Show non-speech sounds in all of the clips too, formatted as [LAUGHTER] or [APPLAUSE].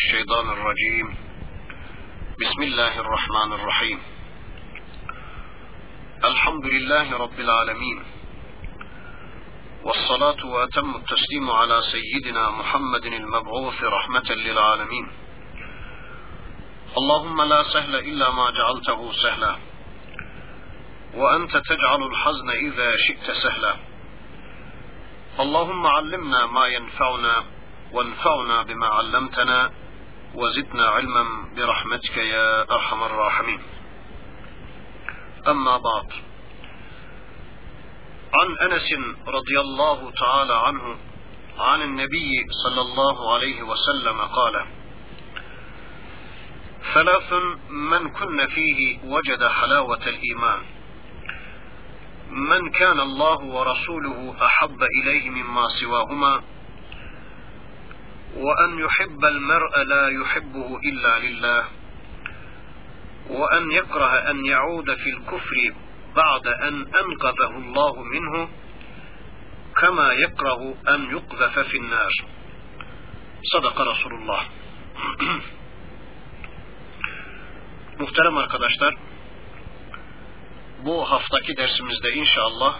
الشيطان الرجيم. بسم الله الرحمن الرحيم. الحمد لله رب العالمين. والصلاة وأتم التسليم على سيدنا محمد المبعوث رحمة للعالمين. اللهم لا سهل إلا ما جعلته سهلا. وأنت تجعل الحزن إذا شئت سهلا. اللهم علمنا ما ينفعنا وانفعنا بما علمتنا. وزدنا علما برحمتك يا أرحم الراحمين. أما بعد. عن أنس رضي الله تعالى عنه عن النبي صلى الله عليه وسلم قال ثلاث من كن فيه وجد حلاوة الإيمان. من كان الله ورسوله أحب إليه مما سواهما وأن يحب المرء لا يحبه إلا لله وأن يكره أن يعود في الكفر بعد أن أنقذه الله منه كما يكره أن يقذف في النار صدق رسول الله Muhterem arkadaşlar, bu haftaki dersimizde inşallah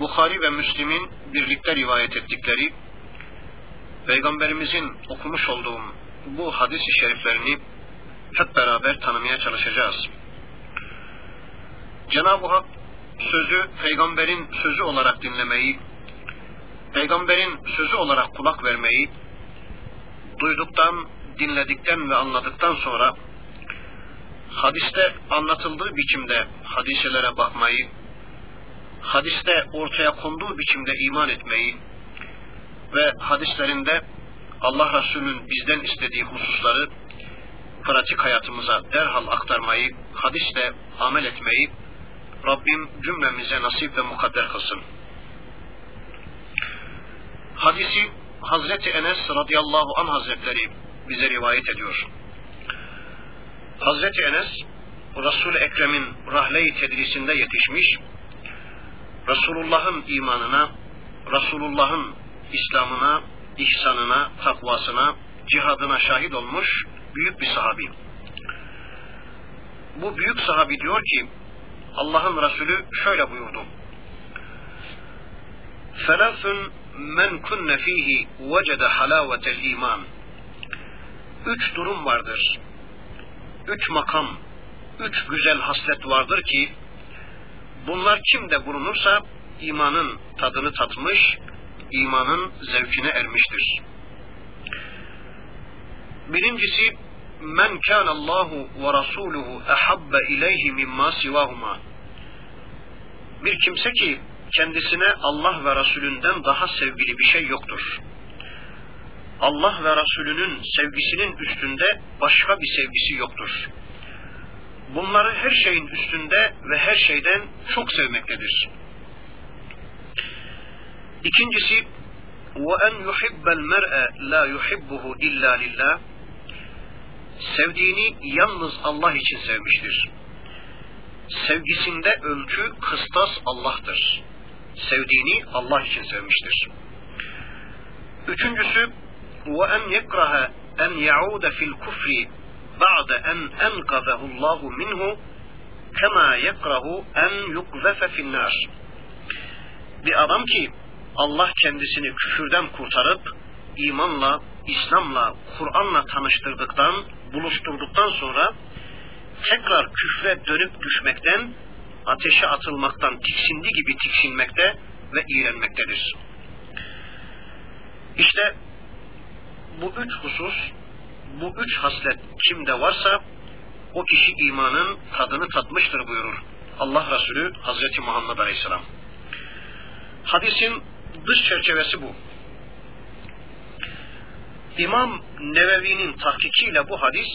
Bukhari ve Müslim'in birlikte rivayet ettikleri Peygamberimizin okumuş olduğum bu hadis-i şeriflerini hep beraber tanımaya çalışacağız. Cenab-ı Hak sözü peygamberin sözü olarak dinlemeyi, peygamberin sözü olarak kulak vermeyi, duyduktan, dinledikten ve anladıktan sonra hadiste anlatıldığı biçimde hadiselere bakmayı, hadiste ortaya konduğu biçimde iman etmeyi ve hadislerinde Allah Resulü'nün bizden istediği hususları pratik hayatımıza derhal aktarmayı, hadisle amel etmeyi Rabbim cümlemize nasip ve mukadder kılsın. Hadisi Hazreti Enes radıyallahu anh hazretleri bize rivayet ediyor. Hazreti Enes Resul-i Ekrem'in rahle-i tedrisinde yetişmiş, Resulullah'ın imanına, Resulullah'ın İslam'ına, ihsanına, takvasına, cihadına şahit olmuş büyük bir sahabi. Bu büyük sahabi diyor ki, Allah'ın Resulü şöyle buyurdu. Felâfün men kunne fihi vecede halâvetel iman. Üç durum vardır. Üç makam, üç güzel haslet vardır ki, bunlar kimde bulunursa imanın tadını tatmış, imanın zevkine ermiştir. Birincisi men kana Allahu ve rasuluhu ahabba ileyhi mimma sivahuma. Bir kimse ki kendisine Allah ve Resulünden daha sevgili bir şey yoktur. Allah ve Resulünün sevgisinin üstünde başka bir sevgisi yoktur. Bunları her şeyin üstünde ve her şeyden çok sevmektedir. İkincisi وَاَنْ يُحِبَّ الْمَرْءَ لَا يُحِبُّهُ اِلَّا لِلّٰهِ Sevdiğini yalnız Allah için sevmiştir. Sevgisinde ölçü, kıstas Allah'tır. Sevdiğini Allah için sevmiştir. Üçüncüsü وَاَنْ يَكْرَهَ اَنْ يَعُودَ فِي الْكُفْرِ بَعْدَ اَنْ اَنْقَذَهُ اللّٰهُ مِنْهُ كَمَا يَكْرَهُ اَنْ يُقْذَفَ فِي النَّارِ Bir adam ki Allah kendisini küfürden kurtarıp imanla, İslam'la, Kur'an'la tanıştırdıktan, buluşturduktan sonra tekrar küfre dönüp düşmekten, ateşe atılmaktan tiksindi gibi tiksinmekte ve iğrenmektedir. İşte bu üç husus, bu üç haslet kimde varsa o kişi imanın tadını tatmıştır buyurur Allah Resulü Hazreti Muhammed Aleyhisselam. Hadisin dış çerçevesi bu. İmam Nevevi'nin tahkikiyle bu hadis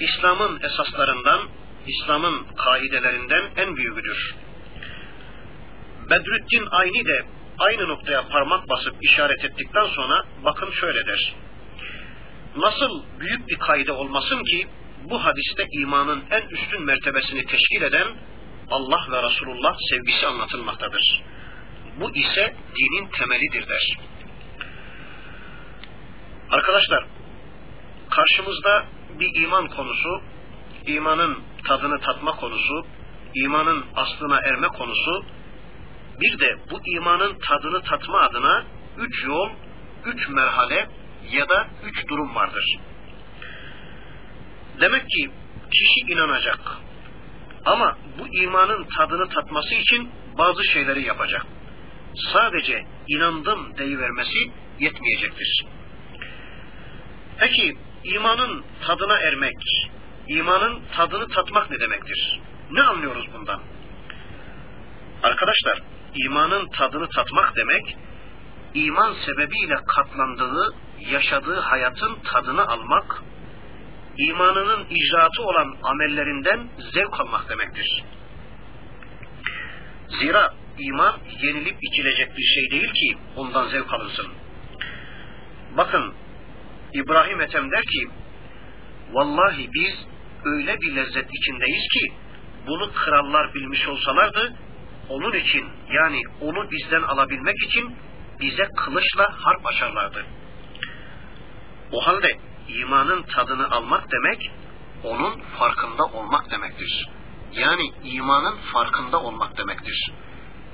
İslam'ın esaslarından, İslam'ın kaidelerinden en büyüğüdür. Bedrüddin Ayni de aynı noktaya parmak basıp işaret ettikten sonra bakın şöyle der. Nasıl büyük bir kaide olmasın ki bu hadiste imanın en üstün mertebesini teşkil eden Allah ve Resulullah sevgisi anlatılmaktadır. Bu ise dinin temelidir der. Arkadaşlar karşımızda bir iman konusu, imanın tadını tatma konusu, imanın aslına erme konusu, bir de bu imanın tadını tatma adına üç yol, üç merhale ya da üç durum vardır. Demek ki kişi inanacak. Ama bu imanın tadını tatması için bazı şeyleri yapacak. Sadece inandım deyivermesi yetmeyecektir. Peki imanın tadına ermek, imanın tadını tatmak ne demektir? Ne anlıyoruz bundan? Arkadaşlar, imanın tadını tatmak demek, iman sebebiyle katlandığı, yaşadığı hayatın tadını almak, imanının icraatı olan amellerinden zevk almak demektir. Zira iman yenilip içilecek bir şey değil ki ondan zevk alınsın. Bakın İbrahim Ethem der ki vallahi biz öyle bir lezzet içindeyiz ki bunu krallar bilmiş olsalardı onun için yani onu bizden alabilmek için bize kılıçla harp açarlardı. O halde imanın tadını almak demek onun farkında olmak demektir. Yani imanın farkında olmak demektir.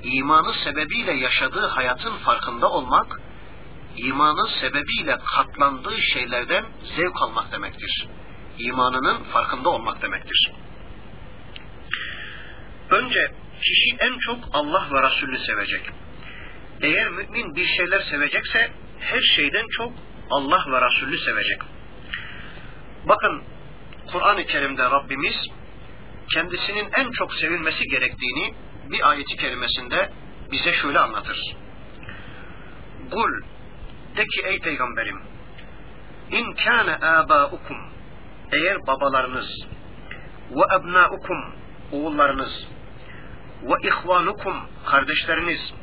İmanı sebebiyle yaşadığı hayatın farkında olmak, imanı sebebiyle katlandığı şeylerden zevk almak demektir. İmanının farkında olmak demektir. Önce kişi en çok Allah ve Resulü sevecek. Eğer mümin bir şeyler sevecekse her şeyden çok Allah ve Resulü sevecek. Bakın Kur'an-ı Kerim'de Rabbimiz kendisinin en çok sevilmesi gerektiğini bir ayeti kerimesinde bize şöyle anlatır. Kul de ki ey peygamberim in kâne âbâukum eğer babalarınız ve ebnâukum oğullarınız ve ihvanukum kardeşleriniz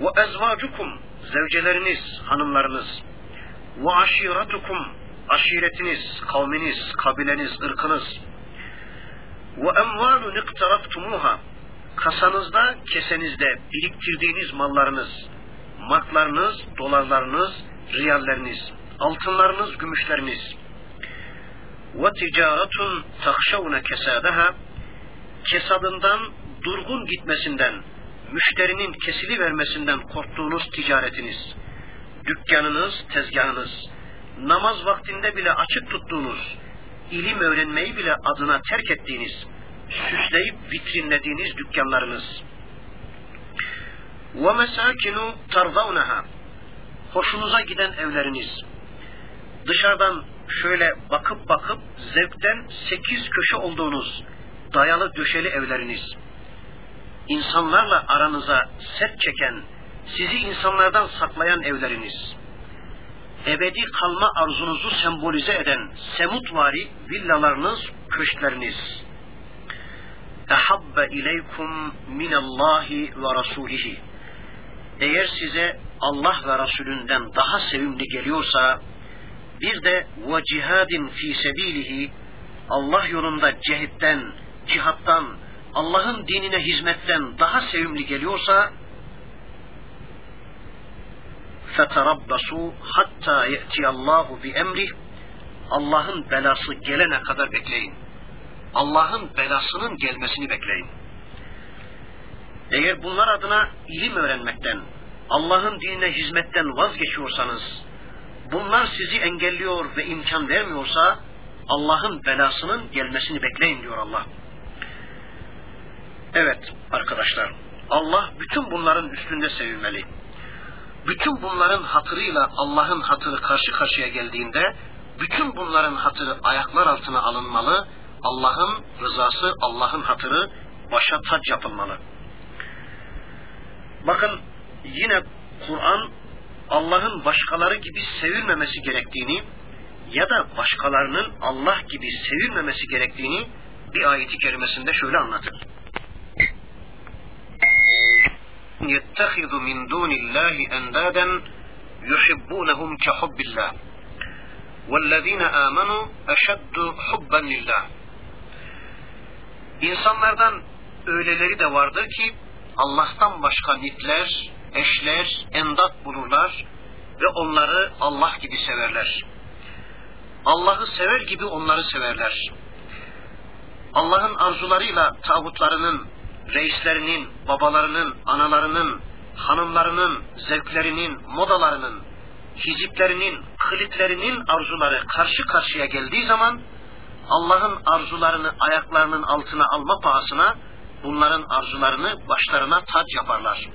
ve ezvacukum zevceleriniz hanımlarınız ve aşiratukum aşiretiniz kavminiz kabileniz ırkınız ve emvalun iktaraftumuha kasanızda kesenizde biriktirdiğiniz mallarınız marklarınız dolarlarınız riyalleriniz altınlarınız gümüşleriniz. ve ticaretun takşavune kesadaha kesadından durgun gitmesinden, müşterinin kesili vermesinden korktuğunuz ticaretiniz, dükkanınız, tezgahınız, namaz vaktinde bile açık tuttuğunuz, ilim öğrenmeyi bile adına terk ettiğiniz, süsleyip vitrinlediğiniz dükkanlarınız. Mesakinu tardavnaha hoşunuza giden evleriniz. Dışarıdan şöyle bakıp bakıp zevkten sekiz köşe olduğunuz dayalı döşeli evleriniz insanlarla aranıza set çeken, sizi insanlardan saklayan evleriniz, ebedi kalma arzunuzu sembolize eden semutvari villalarınız, köşkleriniz, ehabbe ileykum minallahi ve rasulihi. Eğer size Allah ve Resulünden daha sevimli geliyorsa, bir de ve cihadin fi sebilihi, Allah yolunda cehitten, cihattan, Allah'ın dinine hizmetten daha sevimli geliyorsa فَتَرَبَّسُوا hatta يَأْتِيَ اللّٰهُ بِاَمْرِهِ Allah'ın belası gelene kadar bekleyin. Allah'ın belasının gelmesini bekleyin. Eğer bunlar adına ilim öğrenmekten, Allah'ın dinine hizmetten vazgeçiyorsanız, bunlar sizi engelliyor ve imkan vermiyorsa, Allah'ın belasının gelmesini bekleyin diyor Allah. Evet arkadaşlar Allah bütün bunların üstünde sevilmeli. Bütün bunların hatırıyla Allah'ın hatırı karşı karşıya geldiğinde bütün bunların hatırı ayaklar altına alınmalı. Allah'ın rızası, Allah'ın hatırı başa taç yapılmalı. Bakın yine Kur'an Allah'ın başkaları gibi sevilmemesi gerektiğini ya da başkalarının Allah gibi sevilmemesi gerektiğini bir ayeti kerimesinde şöyle anlatır. يتخذ من دون الله أندادا يحبونهم كحب الله والذين آمنوا أشد حبا لله İnsanlardan öyleleri de vardır ki Allah'tan başka nitler, eşler, endat bulurlar ve onları Allah gibi severler. Allah'ı sever gibi onları severler. Allah'ın arzularıyla tağutlarının, reislerinin, babalarının, analarının, hanımlarının, zevklerinin, modalarının, hiziplerinin, klitlerinin arzuları karşı karşıya geldiği zaman Allah'ın arzularını ayaklarının altına alma pahasına bunların arzularını başlarına tac yaparlar.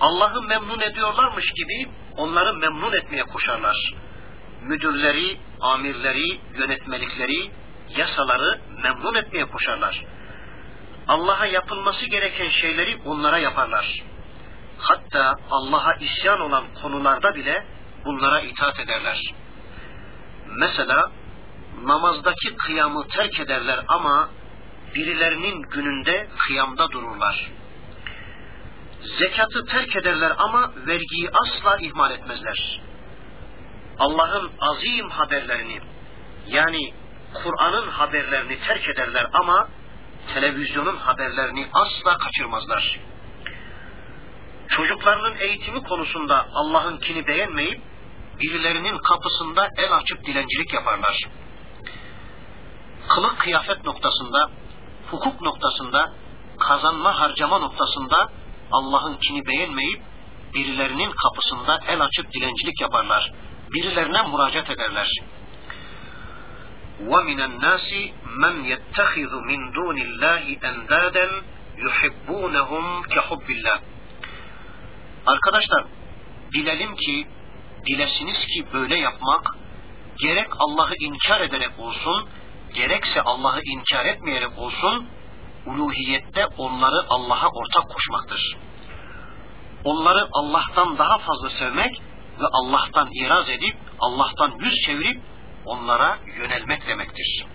Allah'ı memnun ediyorlarmış gibi onları memnun etmeye koşarlar. Müdürleri, amirleri, yönetmelikleri, yasaları memnun etmeye koşarlar. Allah'a yapılması gereken şeyleri onlara yaparlar. Hatta Allah'a isyan olan konularda bile bunlara itaat ederler. Mesela namazdaki kıyamı terk ederler ama birilerinin gününde kıyamda dururlar. Zekatı terk ederler ama vergiyi asla ihmal etmezler. Allah'ın azim haberlerini yani Kur'an'ın haberlerini terk ederler ama televizyonun haberlerini asla kaçırmazlar. Çocuklarının eğitimi konusunda Allah'ınkini beğenmeyip birilerinin kapısında el açıp dilencilik yaparlar Kılık kıyafet noktasında, hukuk noktasında, kazanma harcama noktasında Allah'ınkini beğenmeyip birilerinin kapısında el açıp dilencilik yaparlar. Birilerine müracaat ederler. وَمِنَ النَّاسِ مَنْ يَتَّخِذُ مِنْ دُونِ اللّٰهِ اَنْدَادًا يُحِبُّونَهُمْ كَحُبِّ اللّٰهِ Arkadaşlar, bilelim ki, bilesiniz ki böyle yapmak, gerek Allah'ı inkar ederek olsun, gerekse Allah'ı inkar etmeyerek olsun, uluhiyette onları Allah'a ortak koşmaktır. Onları Allah'tan daha fazla sevmek ve Allah'tan iraz edip, Allah'tan yüz çevirip onlara yönelmek demektir.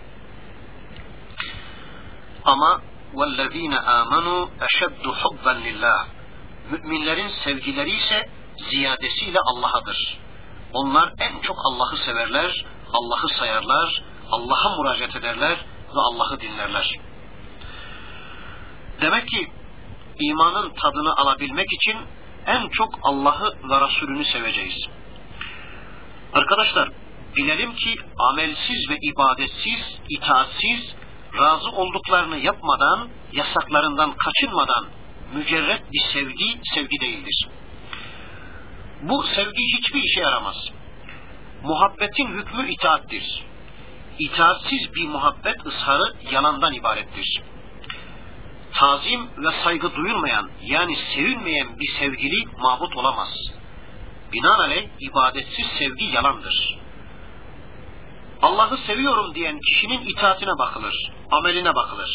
Ama وَالَّذ۪ينَ آمَنُوا اَشَدُّ حُبًّا لِلّٰهِ Müminlerin sevgileri ise ziyadesiyle Allah'adır. Onlar en çok Allah'ı severler, Allah'ı sayarlar, Allah'a müracaat ederler ve Allah'ı dinlerler. Demek ki imanın tadını alabilmek için en çok Allah'ı ve Resulünü seveceğiz. Arkadaşlar bilelim ki amelsiz ve ibadetsiz, itaatsiz, razı olduklarını yapmadan, yasaklarından kaçınmadan mücerret bir sevgi, sevgi değildir. Bu sevgi hiçbir işe yaramaz. Muhabbetin hükmü itaattir. İtaatsiz bir muhabbet ısharı yalandan ibarettir. Tazim ve saygı duyulmayan yani sevilmeyen bir sevgili mabut olamaz. Binaenaleyh ibadetsiz sevgi yalandır. Allah'ı seviyorum diyen kişinin itaatine bakılır, ameline bakılır.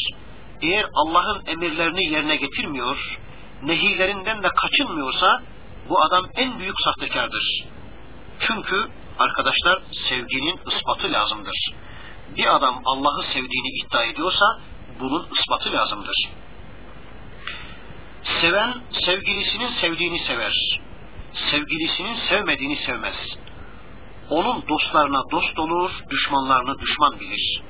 Eğer Allah'ın emirlerini yerine getirmiyor, nehirlerinden de kaçınmıyorsa bu adam en büyük sahtekardır. Çünkü arkadaşlar sevginin ispatı lazımdır. Bir adam Allah'ı sevdiğini iddia ediyorsa bunun ispatı lazımdır. Seven sevgilisinin sevdiğini sever. Sevgilisinin sevmediğini sevmez. Onun dostlarına dost olur, düşmanlarını düşman bilir.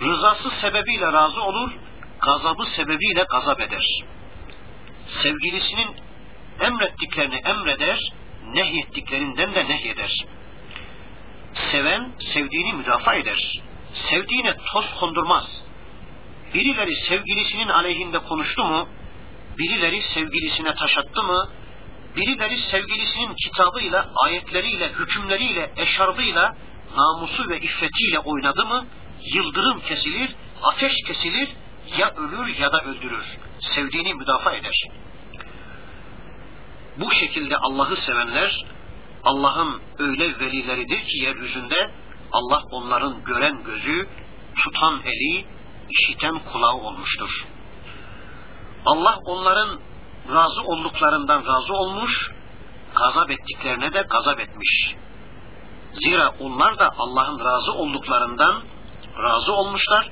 Rızası sebebiyle razı olur, gazabı sebebiyle gazap eder. Sevgilisinin emrettiklerini emreder, nehyettiklerinden de nehyeder. Seven sevdiğini müdafaa eder. Sevdiğine toz kondurmaz. Birileri sevgilisinin aleyhinde konuştu mu, birileri sevgilisine taş attı mı, birileri sevgilisinin kitabıyla, ayetleriyle, hükümleriyle, eşarbıyla, namusu ve iffetiyle oynadı mı, yıldırım kesilir, ateş kesilir, ya ölür ya da öldürür. Sevdiğini müdafaa eder. Bu şekilde Allah'ı sevenler, Allah'ın öyle velileridir ki yeryüzünde Allah onların gören gözü, tutan eli, işiten kulağı olmuştur. Allah onların razı olduklarından razı olmuş, gazap ettiklerine de gazap etmiş. Zira onlar da Allah'ın razı olduklarından razı olmuşlar,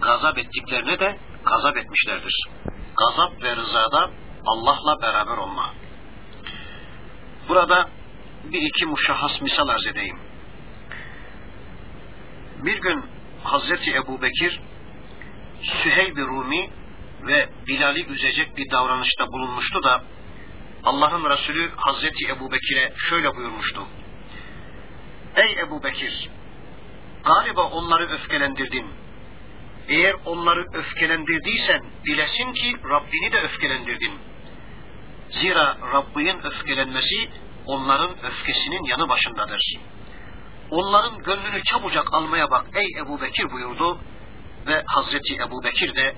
gazap ettiklerine de gazap etmişlerdir. Gazap ve rızada Allah'la beraber olma. Burada bir iki muşahhas misal arz edeyim. Bir gün Hazreti Ebu Bekir Süheyb-i Rumi ve Bilal'i üzecek bir davranışta bulunmuştu da Allah'ın Resulü Hazreti Ebu Bekir'e şöyle buyurmuştu. Ebu Bekir galiba onları öfkelendirdin. Eğer onları öfkelendirdiysen bilesin ki Rabbini de öfkelendirdin. Zira Rabbinin öfkelenmesi onların öfkesinin yanı başındadır. Onların gönlünü çabucak almaya bak ey Ebu Bekir buyurdu ve Hazreti Ebu Bekir de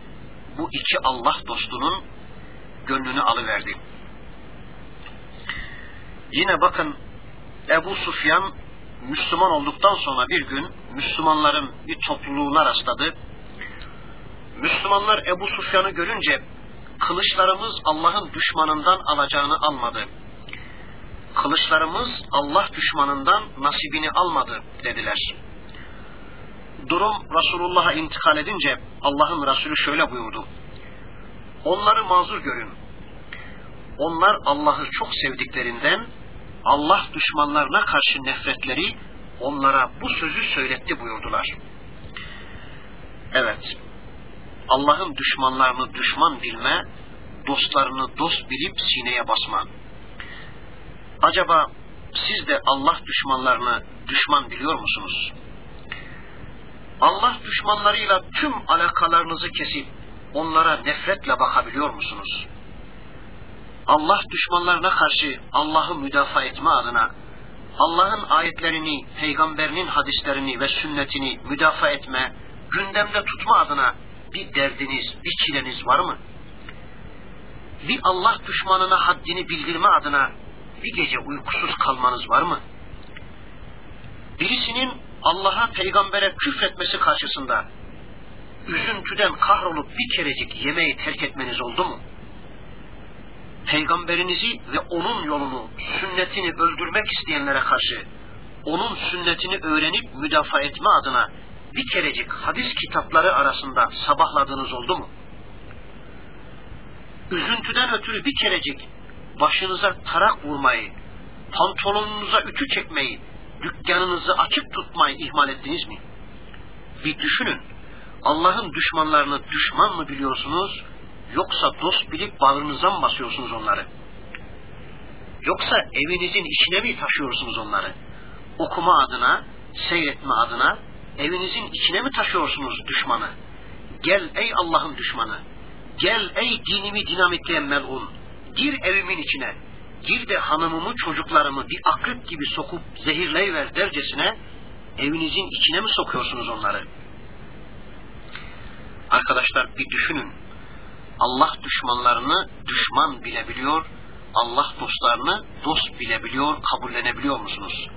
bu iki Allah dostunun gönlünü alıverdi. Yine bakın Ebu Sufyan Müslüman olduktan sonra bir gün Müslümanların bir topluluğuna rastladı. Müslümanlar Ebu Sufyan'ı görünce kılıçlarımız Allah'ın düşmanından alacağını almadı. Kılıçlarımız Allah düşmanından nasibini almadı dediler. Durum Resulullah'a intikal edince Allah'ın Resulü şöyle buyurdu. Onları mazur görün. Onlar Allah'ı çok sevdiklerinden Allah düşmanlarına karşı nefretleri onlara bu sözü söyletti buyurdular. Evet, Allah'ın düşmanlarını düşman bilme, dostlarını dost bilip sineye basma. Acaba siz de Allah düşmanlarını düşman biliyor musunuz? Allah düşmanlarıyla tüm alakalarınızı kesip onlara nefretle bakabiliyor musunuz? Allah düşmanlarına karşı Allah'ı müdafaa etme adına Allah'ın ayetlerini, peygamberinin hadislerini ve sünnetini müdafaa etme, gündemde tutma adına bir derdiniz, bir çileniz var mı? Bir Allah düşmanına haddini bildirme adına bir gece uykusuz kalmanız var mı? Birisinin Allah'a, peygambere küfretmesi karşısında üzüntüden kahrolup bir kerecik yemeği terk etmeniz oldu mu? peygamberinizi ve onun yolunu, sünnetini öldürmek isteyenlere karşı onun sünnetini öğrenip müdafaa etme adına bir kerecik hadis kitapları arasında sabahladığınız oldu mu? Üzüntüden ötürü bir kerecik başınıza tarak vurmayı, pantolonunuza ütü çekmeyi, dükkanınızı açık tutmayı ihmal ettiniz mi? Bir düşünün. Allah'ın düşmanlarını düşman mı biliyorsunuz Yoksa dost bilip bağrınıza mı basıyorsunuz onları? Yoksa evinizin içine mi taşıyorsunuz onları? Okuma adına, seyretme adına evinizin içine mi taşıyorsunuz düşmanı? Gel ey Allah'ın düşmanı. Gel ey dinimi dinamitleyen melun. Gir evimin içine. Gir de hanımımı çocuklarımı bir akrep gibi sokup zehirleyiver dercesine evinizin içine mi sokuyorsunuz onları? Arkadaşlar bir düşünün Allah düşmanlarını düşman bilebiliyor, Allah dostlarını dost bilebiliyor, kabullenebiliyor musunuz?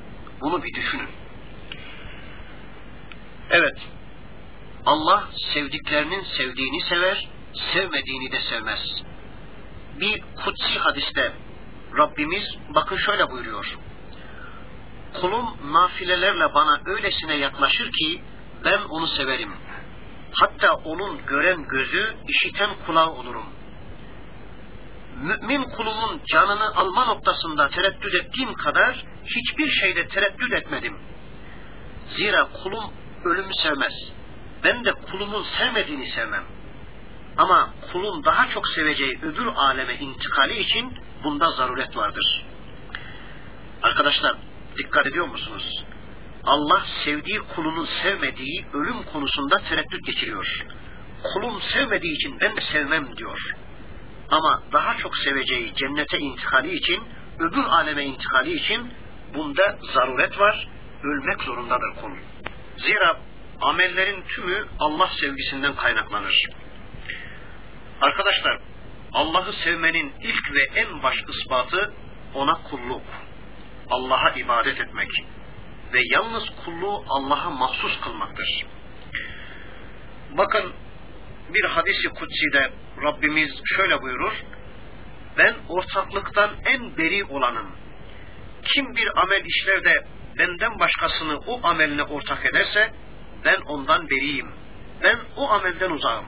Bunu bir düşünün. Evet, Allah sevdiklerinin sevdiğini sever, sevmediğini de sevmez. Bir kutsi hadiste Rabbimiz bakın şöyle buyuruyor. Kulum nafilelerle bana öylesine yaklaşır ki ben onu severim. Hatta onun gören gözü, işiten kulağı olurum. Mümin kulumun canını alma noktasında tereddüt ettiğim kadar hiçbir şeyde tereddüt etmedim. Zira kulum ölümü sevmez. Ben de kulumun sevmediğini sevmem. Ama kulun daha çok seveceği öbür aleme intikali için bunda zaruret vardır. Arkadaşlar dikkat ediyor musunuz? Allah sevdiği kulunu sevmediği ölüm konusunda tereddüt geçiriyor. Kulum sevmediği için ben sevmem diyor. Ama daha çok seveceği cennete intikali için, öbür aleme intikali için bunda zaruret var, ölmek zorundadır kul. Zira amellerin tümü Allah sevgisinden kaynaklanır. Arkadaşlar, Allah'ı sevmenin ilk ve en baş ispatı ona kulluk, Allah'a ibadet etmek, ve yalnız kulluğu Allah'a mahsus kılmaktır. Bakın bir hadisi kutsi'de Rabbimiz şöyle buyurur. Ben ortaklıktan en beri olanım. Kim bir amel işler de benden başkasını o ameline ortak ederse ben ondan beriyim. Ben o amelden uzağım.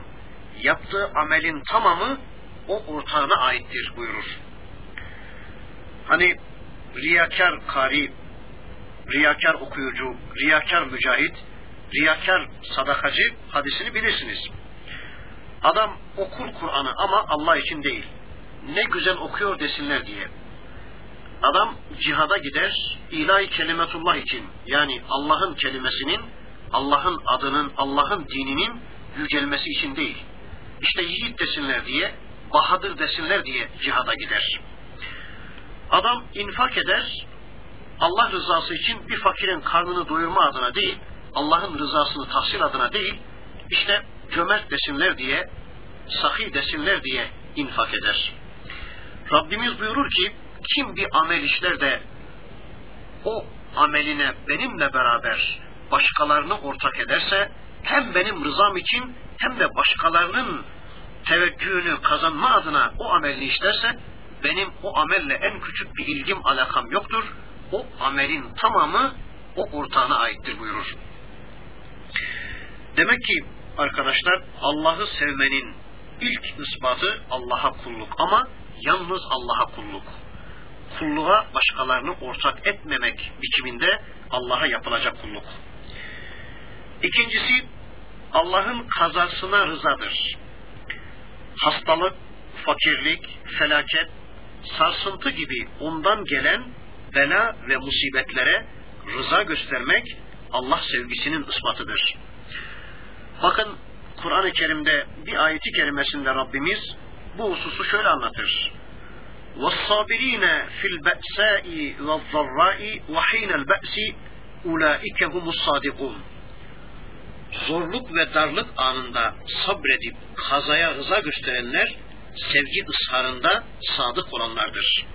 Yaptığı amelin tamamı o ortağına aittir buyurur. Hani riyakar kari riyakar okuyucu, riyakar mücahit, riyakar sadakacı hadisini bilirsiniz. Adam okur Kur'an'ı ama Allah için değil. Ne güzel okuyor desinler diye. Adam cihada gider, ilahi kelimetullah için yani Allah'ın kelimesinin, Allah'ın adının, Allah'ın dininin yücelmesi için değil. İşte yiğit desinler diye, bahadır desinler diye cihada gider. Adam infak eder, Allah rızası için bir fakirin karnını doyurma adına değil, Allah'ın rızasını tahsil adına değil, işte cömert desinler diye, sahi desinler diye infak eder. Rabbimiz buyurur ki, kim bir amel işler de o ameline benimle beraber başkalarını ortak ederse, hem benim rızam için hem de başkalarının teveccühünü kazanma adına o amelini işlerse, benim o amelle en küçük bir ilgim alakam yoktur. O amelin tamamı o ortağına aittir buyurur. Demek ki arkadaşlar Allah'ı sevmenin ilk ispatı Allah'a kulluk ama yalnız Allah'a kulluk. Kulluğa başkalarını ortak etmemek biçiminde Allah'a yapılacak kulluk. İkincisi Allah'ın kazasına rızadır. Hastalık, fakirlik, felaket, sarsıntı gibi ondan gelen bela ve musibetlere rıza göstermek Allah sevgisinin ispatıdır. Bakın Kur'an-ı Kerim'de bir ayeti kerimesinde Rabbimiz bu hususu şöyle anlatır. وَالصَّابِر۪ينَ فِي الْبَأْسَاءِ وَالضَّرَّاءِ وَح۪ينَ الْبَأْسِ اُولَٰئِكَ هُمُ الصَّادِقُونَ Zorluk ve darlık anında sabredip kazaya rıza gösterenler sevgi ısrarında sadık olanlardır.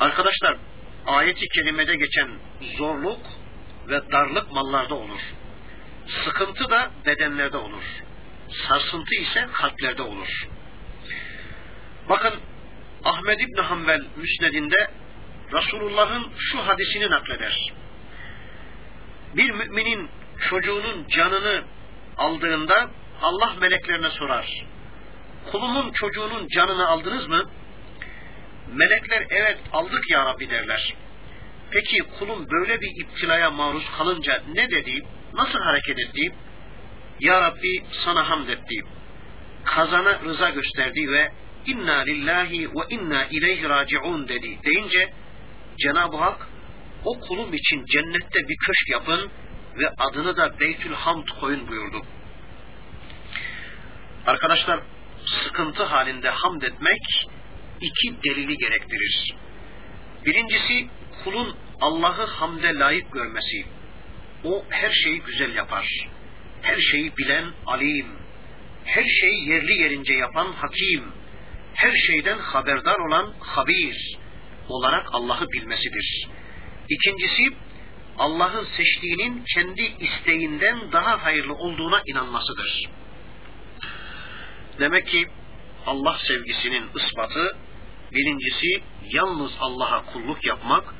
Arkadaşlar ayeti kerimede geçen zorluk ve darlık mallarda olur. Sıkıntı da bedenlerde olur. Sarsıntı ise kalplerde olur. Bakın Ahmed İbni Hanbel müsnedinde Resulullah'ın şu hadisini nakleder. Bir müminin çocuğunun canını aldığında Allah meleklerine sorar. Kulumun çocuğunun canını aldınız mı? Melekler evet aldık ya Rabbi derler. Peki kulum böyle bir iptilaya maruz kalınca ne dedi? Nasıl hareket etti? Ya Rabbi sana hamd etti. Kazana rıza gösterdi ve inna lillahi ve inna ileyhi raciun dedi deyince Cenab-ı Hak o kulum için cennette bir köşk yapın ve adını da Beytül Hamd koyun buyurdu. Arkadaşlar sıkıntı halinde hamd etmek iki delili gerektirir. Birincisi kulun Allah'ı hamde layık görmesi. O her şeyi güzel yapar. Her şeyi bilen alim. Her şeyi yerli yerince yapan hakim. Her şeyden haberdar olan habir olarak Allah'ı bilmesidir. İkincisi Allah'ın seçtiğinin kendi isteğinden daha hayırlı olduğuna inanmasıdır. Demek ki Allah sevgisinin ispatı birincisi yalnız Allah'a kulluk yapmak,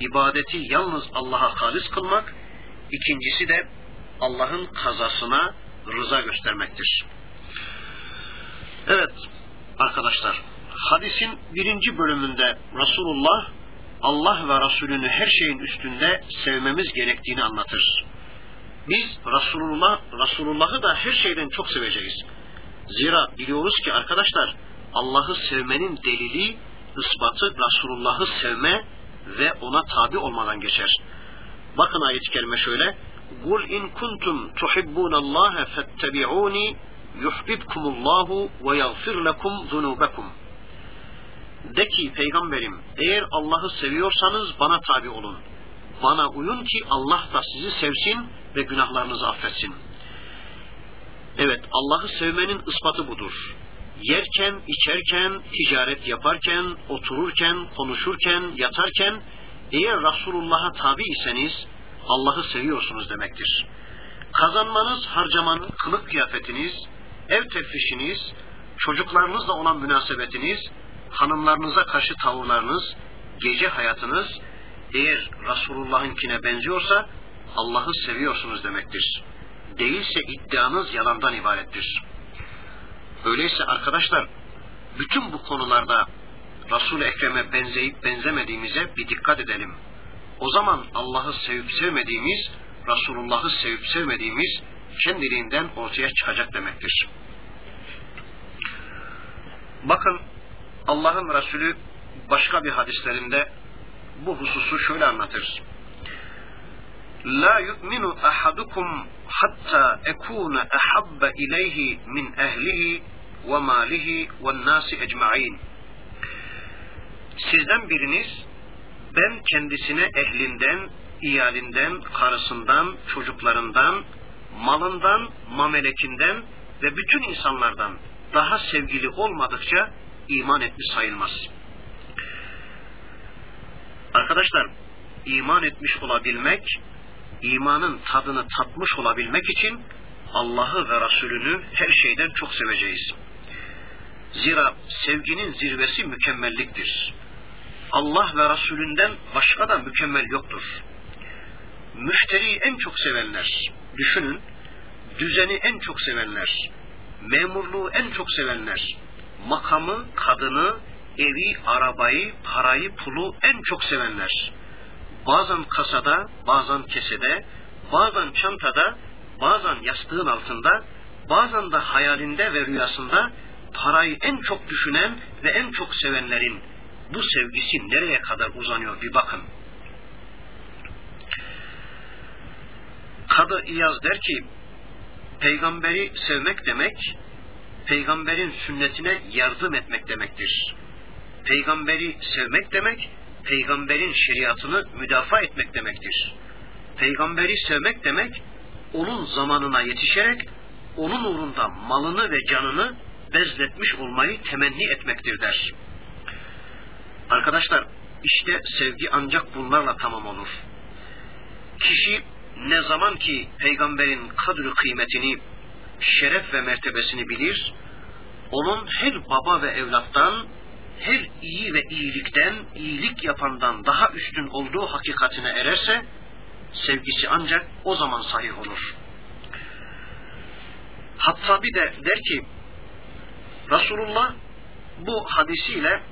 ibadeti yalnız Allah'a halis kılmak, ikincisi de Allah'ın kazasına rıza göstermektir. Evet arkadaşlar hadisin birinci bölümünde Resulullah Allah ve Resulünü her şeyin üstünde sevmemiz gerektiğini anlatır. Biz Resulullah, Resulullah'ı da her şeyden çok seveceğiz. Zira biliyoruz ki arkadaşlar Allah'ı sevmenin delili, ispatı Resulullah'ı sevme ve ona tabi olmadan geçer. Bakın ayet-i kerime şöyle. قُلْ اِنْ كُنْتُمْ تُحِبُّونَ اللّٰهَ فَاتَّبِعُونِ يُحْبِبْكُمُ اللّٰهُ وَيَغْفِرْ لَكُمْ ذُنُوبَكُمْ de ki peygamberim eğer Allah'ı seviyorsanız bana tabi olun. Bana uyun ki Allah da sizi sevsin ve günahlarınızı affetsin. Evet Allah'ı sevmenin ispatı budur. Yerken, içerken, ticaret yaparken, otururken, konuşurken, yatarken eğer Resulullah'a tabi iseniz Allah'ı seviyorsunuz demektir. Kazanmanız, harcamanız, kılık kıyafetiniz, ev tefrişiniz, çocuklarınızla olan münasebetiniz, hanımlarınıza karşı tavırlarınız, gece hayatınız eğer Resulullah'ınkine benziyorsa Allah'ı seviyorsunuz demektir. Değilse iddianız yalandan ibarettir. Öyleyse arkadaşlar bütün bu konularda Resul-i Ekrem'e benzeyip benzemediğimize bir dikkat edelim. O zaman Allah'ı sevip sevmediğimiz, Resulullah'ı sevip sevmediğimiz kendiliğinden ortaya çıkacak demektir. Bakın Allah'ın Resulü başka bir hadislerinde bu hususu şöyle anlatır. La yu'minu ahadukum hatta ekuna ahabba ileyhi min ehlihi ve malihi ve nasi ecmain. Sizden biriniz ben kendisine ehlinden, iyalinden, karısından, çocuklarından, malından, mamelekinden ve bütün insanlardan daha sevgili olmadıkça iman etmiş sayılmaz. Arkadaşlar, iman etmiş olabilmek, imanın tadını tatmış olabilmek için Allah'ı ve Resulünü her şeyden çok seveceğiz. Zira sevginin zirvesi mükemmelliktir. Allah ve Resulünden başka da mükemmel yoktur. Müşteriyi en çok sevenler, düşünün, düzeni en çok sevenler, memurluğu en çok sevenler, makamı, kadını, evi, arabayı, parayı, pulu en çok sevenler. Bazen kasada, bazen kesede, bazen çantada, bazen yastığın altında, bazen de hayalinde ve rüyasında parayı en çok düşünen ve en çok sevenlerin bu sevgisi nereye kadar uzanıyor bir bakın. Kadı İyaz der ki, peygamberi sevmek demek, peygamberin sünnetine yardım etmek demektir. Peygamberi sevmek demek, peygamberin şeriatını müdafaa etmek demektir. Peygamberi sevmek demek, onun zamanına yetişerek, onun uğrunda malını ve canını bezletmiş olmayı temenni etmektir der. Arkadaşlar, işte sevgi ancak bunlarla tamam olur. Kişi ne zaman ki peygamberin kadri kıymetini, şeref ve mertebesini bilir, onun her baba ve evlattan, her iyi ve iyilikten, iyilik yapandan daha üstün olduğu hakikatine ererse, sevgisi ancak o zaman sahih olur. Hatta bir de der ki, Resulullah bu hadisiyle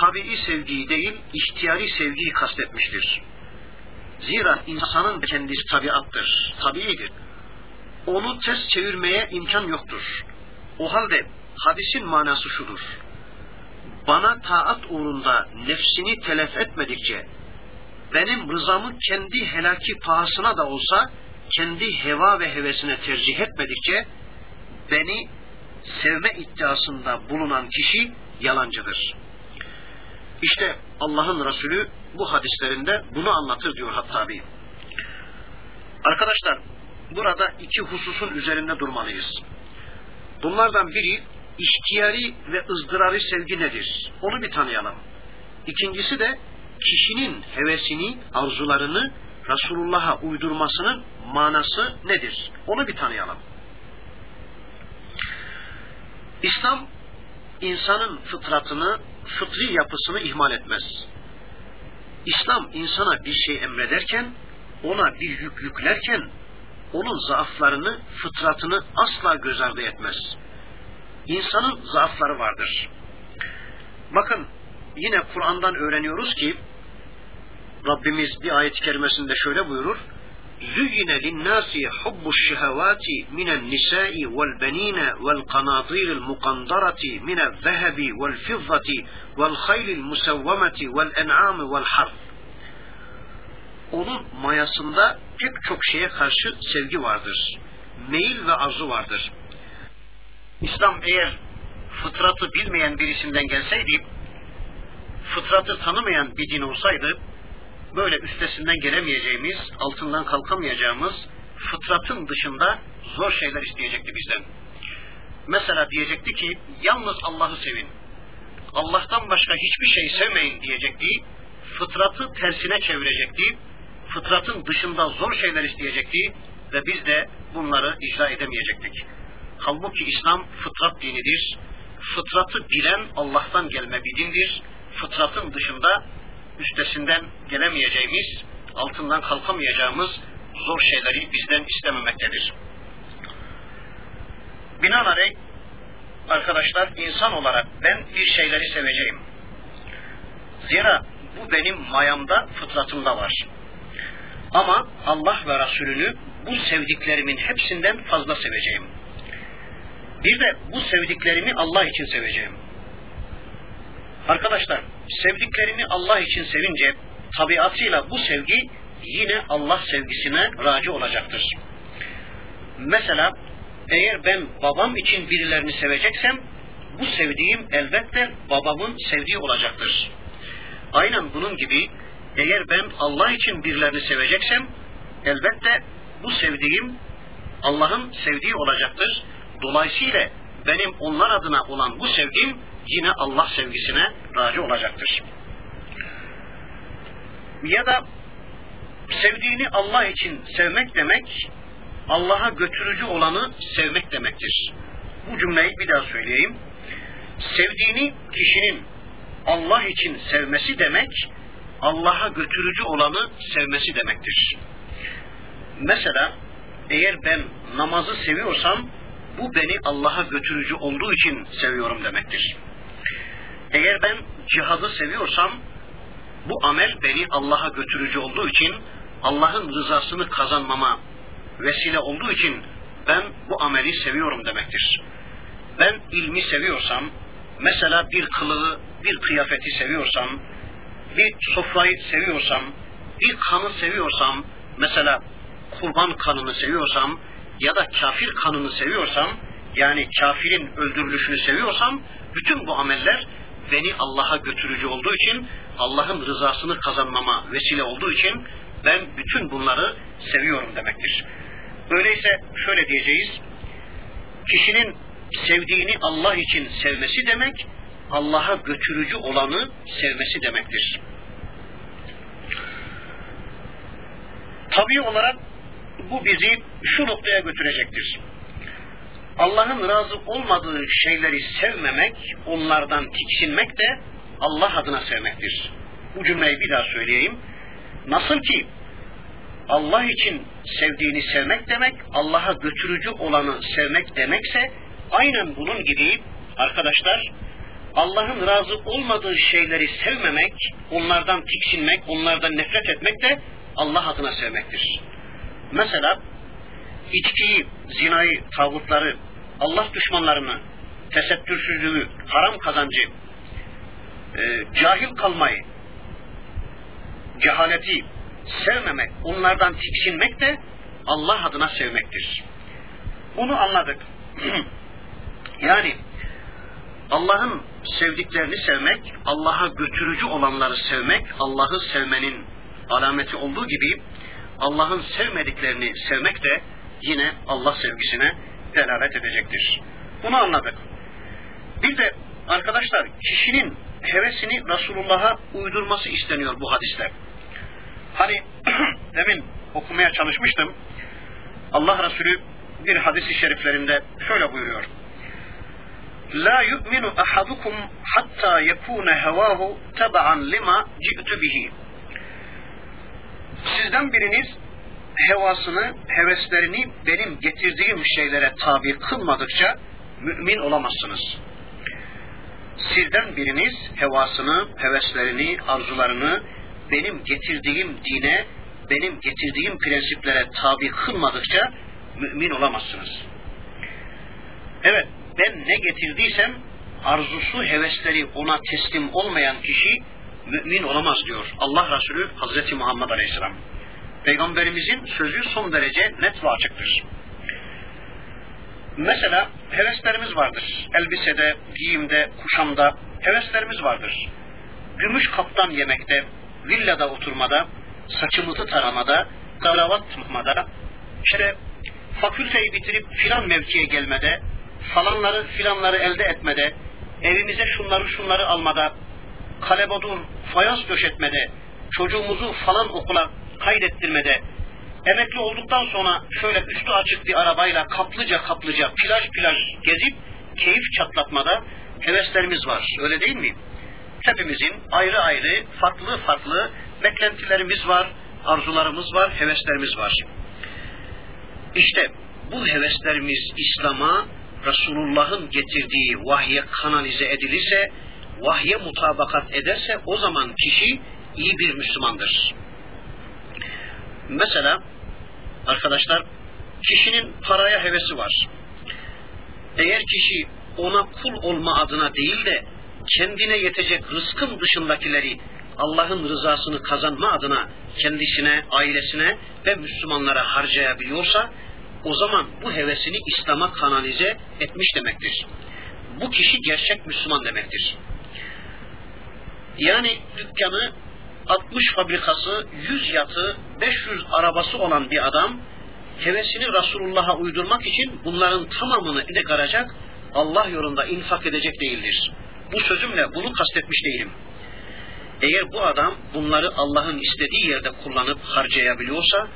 tabii sevgiyi değil, ihtiyari sevgiyi kastetmiştir. Zira insanın kendisi tabiattır, tabiidir. Onu ters çevirmeye imkan yoktur. O halde hadisin manası şudur. Bana taat uğrunda nefsini telef etmedikçe, benim rızamı kendi helaki pahasına da olsa, kendi heva ve hevesine tercih etmedikçe, beni sevme iddiasında bulunan kişi yalancıdır. İşte Allah'ın Resulü bu hadislerinde bunu anlatır diyor Hattabi. Arkadaşlar burada iki hususun üzerinde durmalıyız. Bunlardan biri ihtiyari ve ızdırari sevgi nedir? Onu bir tanıyalım. İkincisi de kişinin hevesini, arzularını Resulullah'a uydurmasının manası nedir? Onu bir tanıyalım. İslam insanın fıtratını, fıtri yapısını ihmal etmez. İslam insana bir şey emrederken, ona bir yük yüklerken, onun zaaflarını, fıtratını asla göz ardı etmez. İnsanın zaafları vardır. Bakın yine Kur'an'dan öğreniyoruz ki Rabbimiz bir ayet-i kerimesinde şöyle buyurur. زين للناس حب الشهوات من النساء والبنين والقناطير المقنطرة من الذهب والفضة والخيل المسومة والأنعام والحرث onun mayasında pek çok şeye karşı sevgi vardır. Meyil ve arzu vardır. İslam eğer fıtratı bilmeyen birisinden gelseydi, fıtratı tanımayan bir din olsaydı, böyle üstesinden gelemeyeceğimiz, altından kalkamayacağımız fıtratın dışında zor şeyler isteyecekti bizden. Mesela diyecekti ki yalnız Allah'ı sevin. Allah'tan başka hiçbir şey sevmeyin diyecekti. Fıtratı tersine çevirecekti. Fıtratın dışında zor şeyler isteyecekti ve biz de bunları icra edemeyecektik. Halbuki İslam fıtrat dinidir. Fıtratı bilen Allah'tan gelme bir dindir. Fıtratın dışında üstesinden gelemeyeceğimiz, altından kalkamayacağımız zor şeyleri bizden istememektedir. Binaenaleyh arkadaşlar insan olarak ben bir şeyleri seveceğim. Zira bu benim mayamda, fıtratımda var. Ama Allah ve Resulünü bu sevdiklerimin hepsinden fazla seveceğim. Bir de bu sevdiklerimi Allah için seveceğim. Arkadaşlar sevdiklerini Allah için sevince tabiatıyla bu sevgi yine Allah sevgisine raci olacaktır. Mesela eğer ben babam için birilerini seveceksem bu sevdiğim elbette babamın sevdiği olacaktır. Aynen bunun gibi eğer ben Allah için birilerini seveceksem elbette bu sevdiğim Allah'ın sevdiği olacaktır. Dolayısıyla benim onlar adına olan bu sevgim yine Allah sevgisine raci olacaktır. Ya da sevdiğini Allah için sevmek demek Allah'a götürücü olanı sevmek demektir. Bu cümleyi bir daha söyleyeyim. Sevdiğini kişinin Allah için sevmesi demek Allah'a götürücü olanı sevmesi demektir. Mesela eğer ben namazı seviyorsam bu beni Allah'a götürücü olduğu için seviyorum demektir. Eğer ben cihadı seviyorsam bu amel beni Allah'a götürücü olduğu için Allah'ın rızasını kazanmama vesile olduğu için ben bu ameli seviyorum demektir. Ben ilmi seviyorsam, mesela bir kılığı, bir kıyafeti seviyorsam, bir sofrayı seviyorsam, bir kanı seviyorsam, mesela kurban kanını seviyorsam ya da kafir kanını seviyorsam, yani kafirin öldürülüşünü seviyorsam, bütün bu ameller beni Allah'a götürücü olduğu için, Allah'ın rızasını kazanmama vesile olduğu için ben bütün bunları seviyorum demektir. Öyleyse şöyle diyeceğiz. Kişinin sevdiğini Allah için sevmesi demek, Allah'a götürücü olanı sevmesi demektir. Tabii olarak bu bizi şu noktaya götürecektir. Allah'ın razı olmadığı şeyleri sevmemek, onlardan tiksinmek de Allah adına sevmektir. Bu cümleyi bir daha söyleyeyim. Nasıl ki Allah için sevdiğini sevmek demek, Allah'a götürücü olanı sevmek demekse, aynen bunun gibi arkadaşlar, Allah'ın razı olmadığı şeyleri sevmemek, onlardan tiksinmek, onlardan nefret etmek de Allah adına sevmektir. Mesela içkiyi, zinayı, tağutları, Allah düşmanlarını, tesettürsüzlüğü, haram kazancı, e, cahil kalmayı, cehaleti, sevmemek, onlardan tiksinmek de Allah adına sevmektir. Bunu anladık. [CLEARS THROAT] yani Allah'ın sevdiklerini sevmek, Allah'a götürücü olanları sevmek, Allah'ı sevmenin alameti olduğu gibi Allah'ın sevmediklerini sevmek de yine Allah sevgisine delalet edecektir. Bunu anladık. Bir de arkadaşlar kişinin hevesini Resulullah'a uydurması isteniyor bu hadiste. Hani [CLEARS THROAT] demin okumaya çalışmıştım. Allah Resulü bir hadis-i şeriflerinde şöyle buyuruyor. La yu'minu ahadukum hatta yekune hevahu taba'an lima ci'tu bihi. Sizden biriniz hevasını, heveslerini benim getirdiğim şeylere tabi kılmadıkça mümin olamazsınız. Sizden biriniz hevasını, heveslerini, arzularını benim getirdiğim dine, benim getirdiğim prensiplere tabi kılmadıkça mümin olamazsınız. Evet, ben ne getirdiysem arzusu, hevesleri ona teslim olmayan kişi mümin olamaz diyor Allah Resulü Hazreti Muhammed Aleyhisselam. Peygamberimizin sözü son derece net ve açıktır. Mesela heveslerimiz vardır. Elbisede, giyimde, kuşamda heveslerimiz vardır. Gümüş kaptan yemekte, villada oturmada, saçımızı taramada, kravat tutmada, işte fakülteyi bitirip filan mevkiye gelmede, falanları filanları elde etmede, evimize şunları şunları almada, kalebodun fayans döşetmede, çocuğumuzu falan okula kaydettirmede, emekli olduktan sonra şöyle üstü açık bir arabayla kaplıca kaplıca plaj plaj gezip keyif çatlatmada heveslerimiz var. Öyle değil mi? Hepimizin ayrı ayrı, farklı farklı beklentilerimiz var, arzularımız var, heveslerimiz var. İşte bu heveslerimiz İslam'a Resulullah'ın getirdiği vahye kanalize edilirse, vahye mutabakat ederse o zaman kişi iyi bir Müslümandır. Mesela arkadaşlar kişinin paraya hevesi var. Eğer kişi ona kul olma adına değil de kendine yetecek rızkın dışındakileri Allah'ın rızasını kazanma adına kendisine, ailesine ve Müslümanlara harcayabiliyorsa o zaman bu hevesini İslam'a kanalize etmiş demektir. Bu kişi gerçek Müslüman demektir. Yani dükkanı 60 fabrikası, 100 yatı, 500 arabası olan bir adam hevesini Resulullah'a uydurmak için bunların tamamını garacak, Allah yolunda infak edecek değildir. Bu sözümle bunu kastetmiş değilim. Eğer bu adam bunları Allah'ın istediği yerde kullanıp harcayabiliyorsa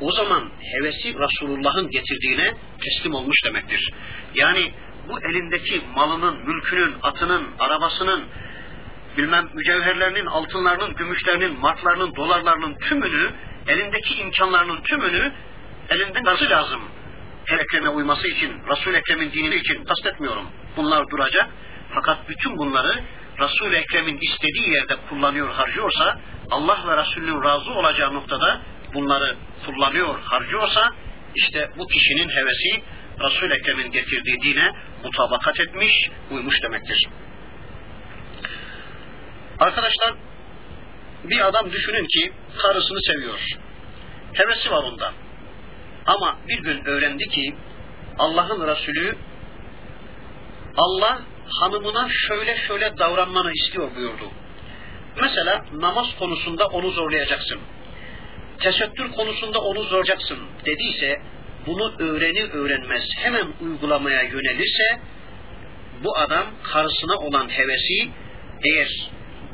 o zaman hevesi Resulullah'ın getirdiğine teslim olmuş demektir. Yani bu elindeki malının, mülkünün, atının, arabasının, bilmem mücevherlerinin, altınlarının, gümüşlerinin, marklarının, dolarlarının tümünü, elindeki imkanlarının tümünü elinden nasıl lazım? Her Ekrem'e uyması için, Resul-i Ekrem'in dinini için kastetmiyorum. Bunlar duracak. Fakat bütün bunları Resul-i Ekrem'in istediği yerde kullanıyor, harcıyorsa, Allah ve Resulünün razı olacağı noktada bunları kullanıyor, harcıyorsa, işte bu kişinin hevesi Resul-i Ekrem'in getirdiği dine mutabakat etmiş, uymuş demektir. Arkadaşlar, bir adam düşünün ki karısını seviyor. Hevesi var onda. Ama bir gün öğrendi ki Allah'ın Resulü Allah hanımına şöyle şöyle davranmanı istiyor buyurdu. Mesela namaz konusunda onu zorlayacaksın. Tesettür konusunda onu zoracaksın dediyse bunu öğrenir öğrenmez hemen uygulamaya yönelirse bu adam karısına olan hevesi eğer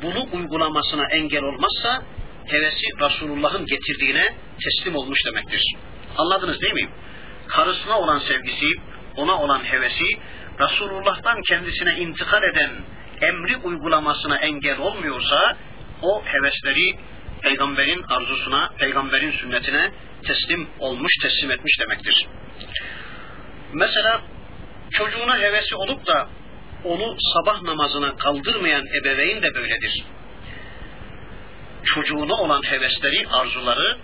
bunu uygulamasına engel olmazsa hevesi Resulullah'ın getirdiğine teslim olmuş demektir. Anladınız değil mi? Karısına olan sevgisi, ona olan hevesi, Resulullah'tan kendisine intikal eden emri uygulamasına engel olmuyorsa, o hevesleri peygamberin arzusuna, peygamberin sünnetine teslim olmuş, teslim etmiş demektir. Mesela çocuğuna hevesi olup da onu sabah namazına kaldırmayan ebeveyn de böyledir. Çocuğuna olan hevesleri, arzuları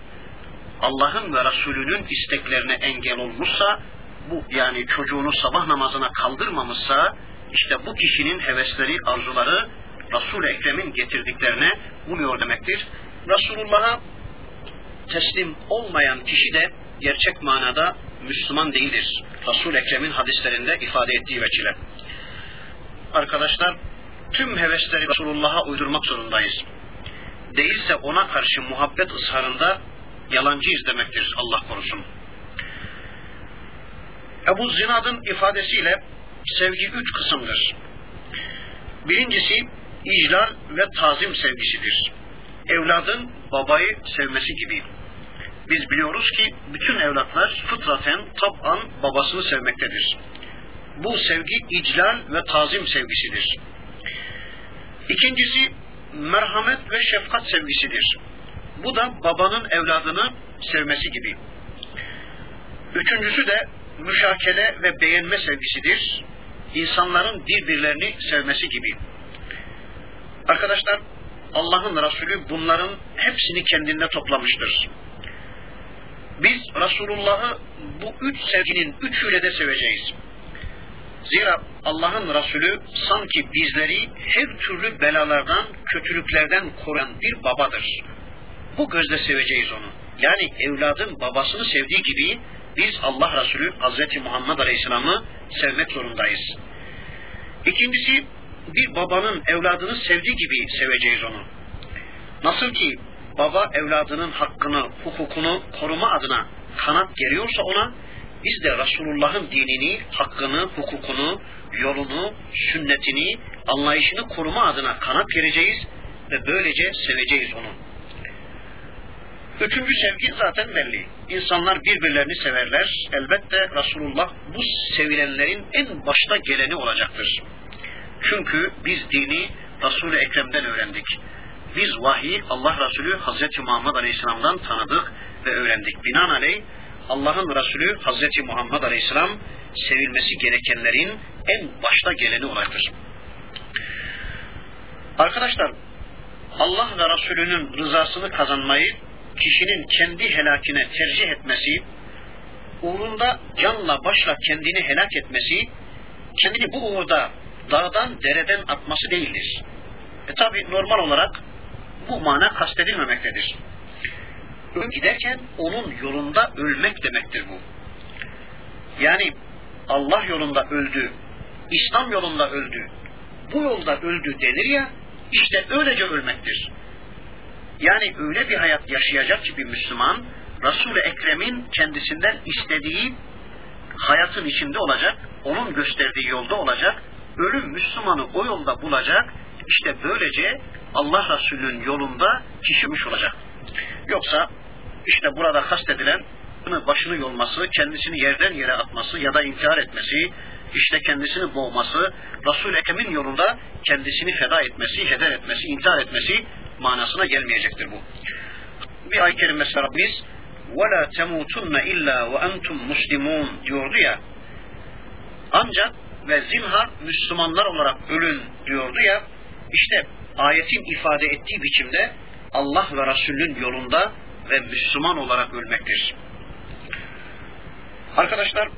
Allah'ın ve Resulünün isteklerine engel olmuşsa, bu yani çocuğunu sabah namazına kaldırmamışsa, işte bu kişinin hevesleri, arzuları Resul-i Ekrem'in getirdiklerine uyuyor demektir. Resulullah'a teslim olmayan kişi de gerçek manada Müslüman değildir. Resul-i Ekrem'in hadislerinde ifade ettiği veçile. Arkadaşlar, tüm hevesleri Resulullah'a uydurmak zorundayız. Değilse ona karşı muhabbet ısharında yalancıyız demektir Allah korusun. Ebu Zinad'ın ifadesiyle sevgi üç kısımdır. Birincisi iclal ve tazim sevgisidir. Evladın babayı sevmesi gibi. Biz biliyoruz ki bütün evlatlar fıtraten, tab'an babasını sevmektedir. Bu sevgi iclal ve tazim sevgisidir. İkincisi merhamet ve şefkat sevgisidir. Bu da babanın evladını sevmesi gibi. Üçüncüsü de müşakele ve beğenme sevgisidir. İnsanların birbirlerini sevmesi gibi. Arkadaşlar Allah'ın Resulü bunların hepsini kendinde toplamıştır. Biz Resulullah'ı bu üç sevginin üçüyle de seveceğiz. Zira Allah'ın Resulü sanki bizleri her türlü belalardan, kötülüklerden koruyan bir babadır. Bu gözle seveceğiz onu. Yani evladın babasını sevdiği gibi biz Allah Resulü Hazreti Muhammed Aleyhisselam'ı sevmek zorundayız. İkincisi bir babanın evladını sevdiği gibi seveceğiz onu. Nasıl ki baba evladının hakkını, hukukunu koruma adına kanat geriyorsa ona, biz de Resulullah'ın dinini, hakkını, hukukunu, yolunu, sünnetini, anlayışını koruma adına kanat gereceğiz ve böylece seveceğiz onu. Üçüncü sevgi zaten belli. İnsanlar birbirlerini severler. Elbette Resulullah bu sevilenlerin en başta geleni olacaktır. Çünkü biz dini Resul-i Ekrem'den öğrendik. Biz vahiy Allah Resulü Hazreti Muhammed Aleyhisselam'dan tanıdık ve öğrendik. Binaenaleyh Allah'ın Resulü Hazreti Muhammed Aleyhisselam sevilmesi gerekenlerin en başta geleni olacaktır. Arkadaşlar Allah ve Resulünün rızasını kazanmayı kişinin kendi helakine tercih etmesi, uğrunda canla başla kendini helak etmesi, kendini bu uğurda dağdan dereden atması değildir. E tabi normal olarak bu mana kastedilmemektedir. Giderken onun yolunda ölmek demektir bu. Yani Allah yolunda öldü, İslam yolunda öldü, bu yolda öldü denir ya, işte öylece ölmektir. Yani öyle bir hayat yaşayacak ki bir Müslüman, Resul-i Ekrem'in kendisinden istediği hayatın içinde olacak, onun gösterdiği yolda olacak, ölüm Müslümanı o yolda bulacak, işte böylece Allah Resulü'nün yolunda kişimiş olacak. Yoksa işte burada kastedilen başını yolması, kendisini yerden yere atması ya da intihar etmesi, işte kendisini boğması, Resul-i Ekrem'in yolunda kendisini feda etmesi, heder etmesi, intihar etmesi manasına gelmeyecektir bu. Bir ay kerimesi Rabbimiz وَلَا تَمُوتُنَّ اِلَّا وَاَنْتُمْ مُسْلِمُونَ diyordu ya ancak ve zinhar Müslümanlar olarak ölün diyordu ya işte ayetin ifade ettiği biçimde Allah ve Resulünün yolunda ve Müslüman olarak ölmektir. Arkadaşlar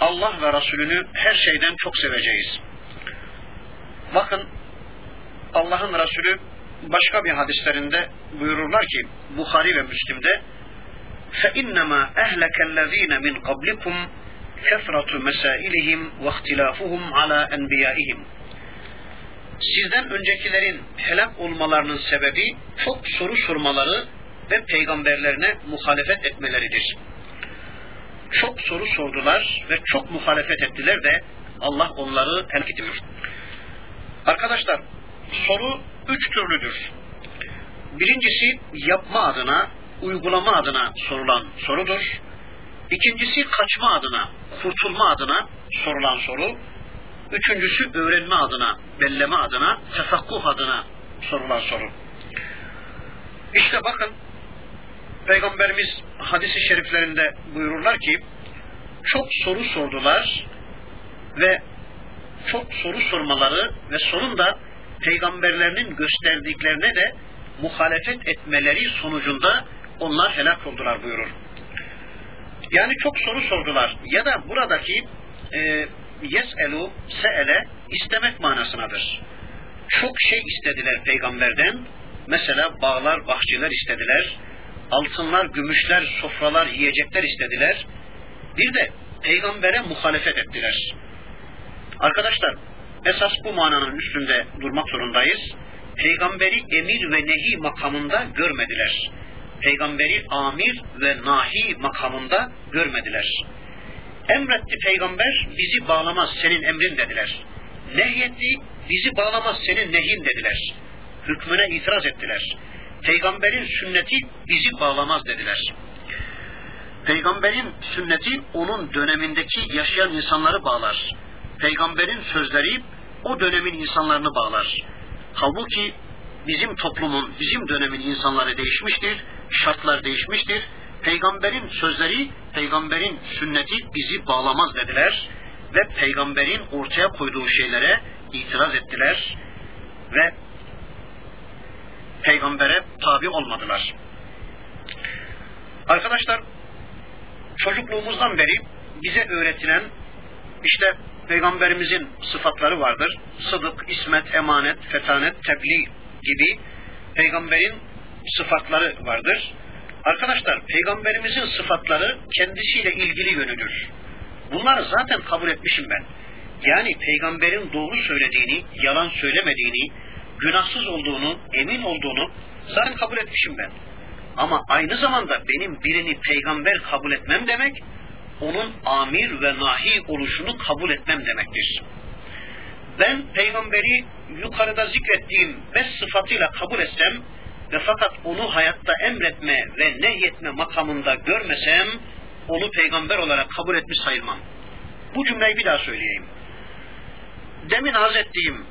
Allah ve Resulünü her şeyden çok seveceğiz. Bakın Allah'ın Resulü başka bir hadislerinde buyururlar ki Bukhari ve Müslim'de فَاِنَّمَا اَهْلَكَ الَّذ۪ينَ مِنْ قَبْلِكُمْ كَثْرَةُ مَسَائِلِهِمْ وَاخْتِلَافُهُمْ عَلَى اَنْبِيَائِهِمْ Sizden öncekilerin helak olmalarının sebebi çok soru sormaları ve peygamberlerine muhalefet etmeleridir. Çok soru sordular ve çok muhalefet ettiler de Allah onları helak. Arkadaşlar soru üç türlüdür. Birincisi yapma adına, uygulama adına sorulan sorudur. İkincisi kaçma adına, kurtulma adına sorulan soru. Üçüncüsü öğrenme adına, belleme adına, tefakkuh adına sorulan soru. İşte bakın Peygamberimiz hadisi şeriflerinde buyururlar ki çok soru sordular ve çok soru sormaları ve sonunda peygamberlerinin gösterdiklerine de muhalefet etmeleri sonucunda onlar helak oldular buyurur. Yani çok soru sordular ya da buradaki e, yes'elu se'ele istemek manasınadır. Çok şey istediler peygamberden. Mesela bağlar, bahçeler istediler. Altınlar, gümüşler, sofralar, yiyecekler istediler. Bir de peygambere muhalefet ettiler. Arkadaşlar esas bu mananın üstünde durmak zorundayız. Peygamberi emir ve nehi makamında görmediler. Peygamberi amir ve nahi makamında görmediler. Emretti peygamber bizi bağlamaz senin emrin dediler. Nehyetti bizi bağlamaz senin nehin dediler. Hükmüne itiraz ettiler. Peygamberin sünneti bizi bağlamaz dediler. Peygamberin sünneti onun dönemindeki yaşayan insanları bağlar. Peygamberin sözleri o dönemin insanlarını bağlar. Halbuki bizim toplumun, bizim dönemin insanları değişmiştir, şartlar değişmiştir. Peygamberin sözleri, peygamberin sünneti bizi bağlamaz dediler ve peygamberin ortaya koyduğu şeylere itiraz ettiler ve peygambere tabi olmadılar. Arkadaşlar çocukluğumuzdan beri bize öğretilen işte peygamberimizin sıfatları vardır. Sıdık, ismet, emanet, fetanet, tebliğ gibi peygamberin sıfatları vardır. Arkadaşlar peygamberimizin sıfatları kendisiyle ilgili yönüdür. Bunları zaten kabul etmişim ben. Yani peygamberin doğru söylediğini, yalan söylemediğini, günahsız olduğunu, emin olduğunu zaten kabul etmişim ben. Ama aynı zamanda benim birini peygamber kabul etmem demek, onun amir ve nahi oluşunu kabul etmem demektir. Ben peygamberi yukarıda zikrettiğim beş sıfatıyla kabul etsem ve fakat onu hayatta emretme ve nehyetme makamında görmesem onu peygamber olarak kabul etmiş sayılmam. Bu cümleyi bir daha söyleyeyim. Demin arz ettiğim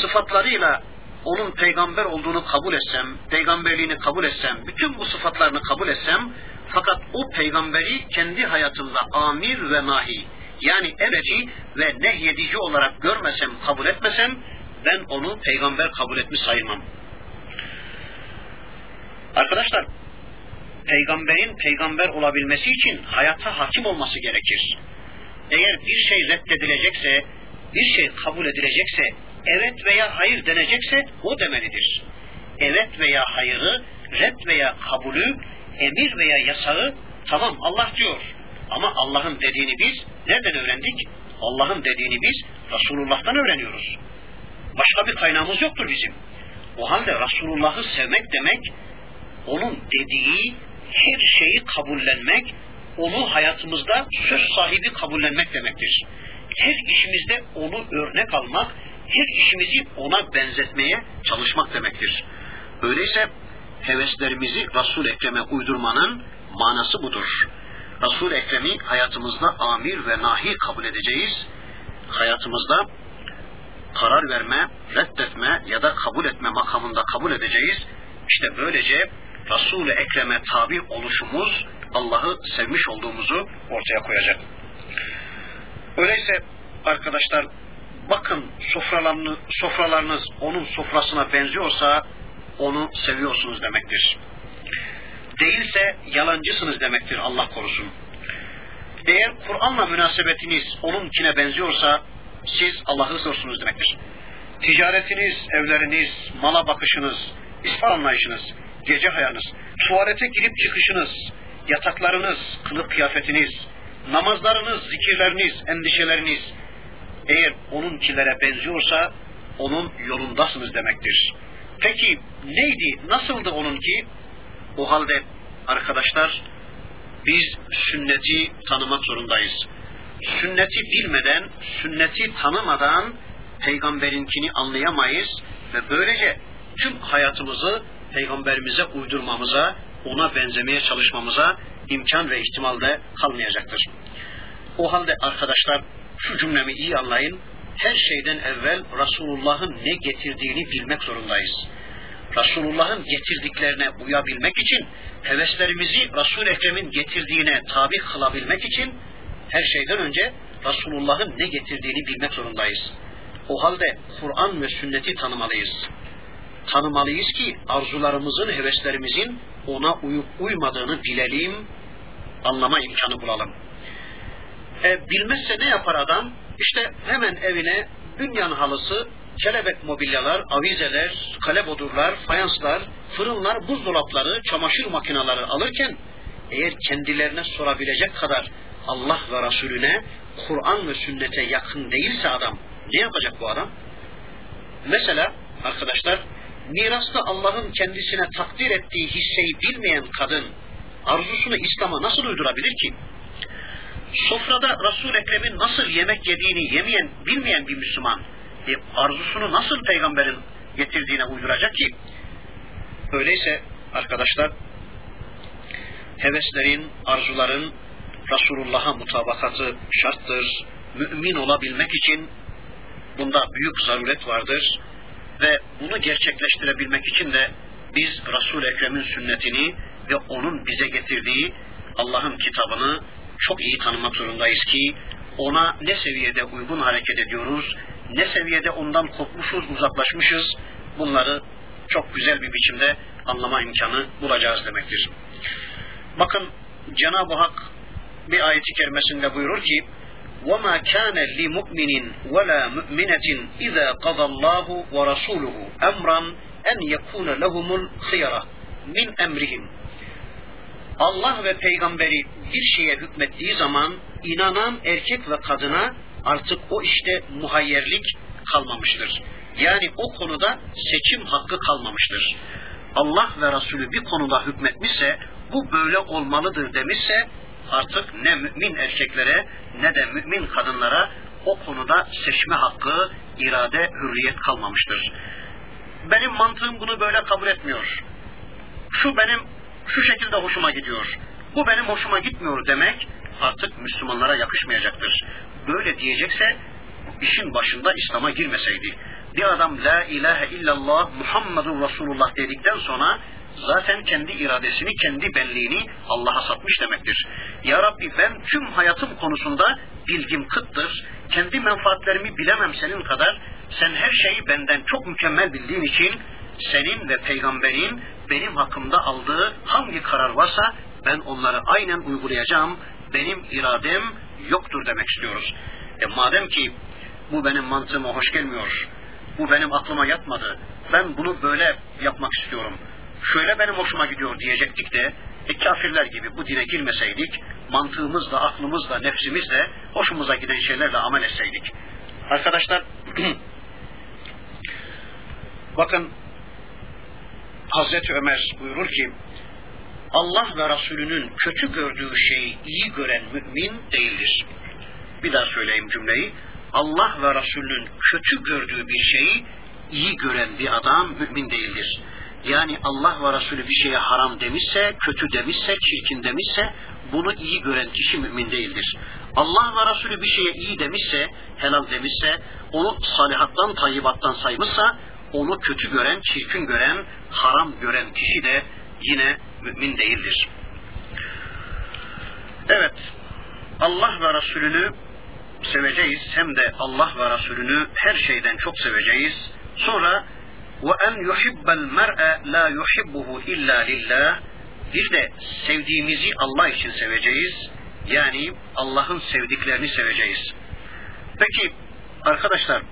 sıfatlarıyla onun peygamber olduğunu kabul etsem, peygamberliğini kabul etsem, bütün bu sıfatlarını kabul etsem, fakat o peygamberi kendi hayatımda amir ve nahi, yani emreci ve nehyedici olarak görmesem, kabul etmesem, ben onu peygamber kabul etmiş sayılmam. Arkadaşlar, peygamberin peygamber olabilmesi için hayata hakim olması gerekir. Eğer bir şey reddedilecekse, bir şey kabul edilecekse, evet veya hayır denecekse o demelidir. Evet veya hayırı, red veya kabulü, emir veya yasağı tamam Allah diyor. Ama Allah'ın dediğini biz nereden öğrendik? Allah'ın dediğini biz Resulullah'tan öğreniyoruz. Başka bir kaynağımız yoktur bizim. O halde Resulullah'ı sevmek demek, onun dediği her şeyi kabullenmek, onu hayatımızda söz sahibi kabullenmek demektir. Her işimizde onu örnek almak, her işimizi ona benzetmeye çalışmak demektir. Öyleyse heveslerimizi Resul Ekrem'e uydurmanın manası budur. Resul Ekrem'i hayatımızda amir ve nahi kabul edeceğiz. Hayatımızda karar verme, reddetme ya da kabul etme makamında kabul edeceğiz. İşte böylece Resul-i Ekrem'e tabi oluşumuz Allah'ı sevmiş olduğumuzu ortaya koyacak. Öyleyse arkadaşlar bakın sofralarını, sofralarınız onun sofrasına benziyorsa onu seviyorsunuz demektir. Değilse yalancısınız demektir Allah korusun. Eğer Kur'an'la münasebetiniz onunkine benziyorsa siz Allah'ı sorsunuz demektir. Ticaretiniz, evleriniz, mala bakışınız, ispat anlayışınız, gece hayaliniz, tuvalete girip çıkışınız, yataklarınız, kılık kıyafetiniz, namazlarınız, zikirleriniz, endişeleriniz eğer onunkilere benziyorsa onun yolundasınız demektir. Peki neydi, nasıldı onunki? O halde arkadaşlar biz sünneti tanımak zorundayız. Sünneti bilmeden, sünneti tanımadan peygamberinkini anlayamayız ve böylece tüm hayatımızı peygamberimize uydurmamıza, ona benzemeye çalışmamıza imkan ve ihtimal de kalmayacaktır. O halde arkadaşlar şu cümlemi iyi anlayın. Her şeyden evvel Resulullah'ın ne getirdiğini bilmek zorundayız. Resulullah'ın getirdiklerine uyabilmek için, heveslerimizi Resul-i Ekrem'in getirdiğine tabi kılabilmek için her şeyden önce Resulullah'ın ne getirdiğini bilmek zorundayız. O halde Kur'an ve sünneti tanımalıyız. Tanımalıyız ki arzularımızın, heveslerimizin ona uyup uymadığını bilelim, anlama imkanı bulalım. E, bilmezse ne yapar adam? İşte hemen evine dünyanın halısı, kelebek mobilyalar, avizeler, kalebodurlar, fayanslar, fırınlar, buzdolapları, çamaşır makineleri alırken eğer kendilerine sorabilecek kadar Allah ve Resulüne, Kur'an ve sünnete yakın değilse adam, ne yapacak bu adam? Mesela arkadaşlar, mirasta Allah'ın kendisine takdir ettiği hisseyi bilmeyen kadın, arzusunu İslam'a nasıl uydurabilir ki? Sofrada Resul-i Ekrem'in nasıl yemek yediğini yemeyen, bilmeyen bir Müslüman, e, arzusunu nasıl peygamberin getirdiğine uyduracak ki? Öyleyse arkadaşlar, heveslerin, arzuların Resulullah'a mutabakatı şarttır. Mümin olabilmek için bunda büyük zaruret vardır ve bunu gerçekleştirebilmek için de biz Resul-i Ekrem'in sünnetini ve onun bize getirdiği Allah'ın kitabını çok iyi tanımak zorundayız ki ona ne seviyede uygun hareket ediyoruz, ne seviyede ondan kopmuşuz, uzaklaşmışız bunları çok güzel bir biçimde anlama imkanı bulacağız demektir. Bakın Cenab-ı Hak bir ayeti kerimesinde buyurur ki وَمَا كَانَ لِمُؤْمِنٍ وَلَا مُؤْمِنَةٍ إِذَا قَضَى اللّٰهُ وَرَسُولُهُ أَمْرًا أَنْ يَكُونَ لَهُمُ الْخِيَرَةِ مِنْ أَمْرِهِمْ Allah ve peygamberi bir şeye hükmettiği zaman inanan erkek ve kadına artık o işte muhayyerlik kalmamıştır. Yani o konuda seçim hakkı kalmamıştır. Allah ve Resulü bir konuda hükmetmişse bu böyle olmalıdır demişse artık ne mümin erkeklere ne de mümin kadınlara o konuda seçme hakkı, irade, hürriyet kalmamıştır. Benim mantığım bunu böyle kabul etmiyor. Şu benim şu şekilde hoşuma gidiyor. Bu benim hoşuma gitmiyor demek artık Müslümanlara yakışmayacaktır. Böyle diyecekse işin başında İslam'a girmeseydi. Bir adam la ilahe illallah Muhammedur Resulullah dedikten sonra zaten kendi iradesini, kendi benliğini Allah'a satmış demektir. Ya Rabbi ben tüm hayatım konusunda bilgim kıttır. Kendi menfaatlerimi bilemem senin kadar. Sen her şeyi benden çok mükemmel bildiğin için senin ve peygamberin benim hakkımda aldığı hangi karar varsa ben onları aynen uygulayacağım. Benim iradem yoktur demek istiyoruz. E madem ki bu benim mantığıma hoş gelmiyor, bu benim aklıma yatmadı, ben bunu böyle yapmak istiyorum, şöyle benim hoşuma gidiyor diyecektik de e, kafirler gibi bu dine girmeseydik, mantığımızla, aklımızla, nefsimizle, hoşumuza giden şeylerle amel etseydik. Arkadaşlar, [CLEARS THROAT] bakın Hazreti Ömer buyurur ki, Allah ve Resulünün kötü gördüğü şeyi iyi gören mümin değildir. Bir daha söyleyeyim cümleyi. Allah ve Resulünün kötü gördüğü bir şeyi iyi gören bir adam mümin değildir. Yani Allah ve Resulü bir şeye haram demişse, kötü demişse, çirkin demişse bunu iyi gören kişi mümin değildir. Allah ve Resulü bir şeye iyi demişse, helal demişse, onu salihattan, tayyibattan saymışsa, onu kötü gören, çirkin gören, haram gören kişi de yine mümin değildir. Evet, Allah ve Resulünü seveceğiz hem de Allah ve Resulünü her şeyden çok seveceğiz. Sonra en yuhibbel mer'e la yuhibbuhu illa lillah bir de sevdiğimizi Allah için seveceğiz. Yani Allah'ın sevdiklerini seveceğiz. Peki arkadaşlar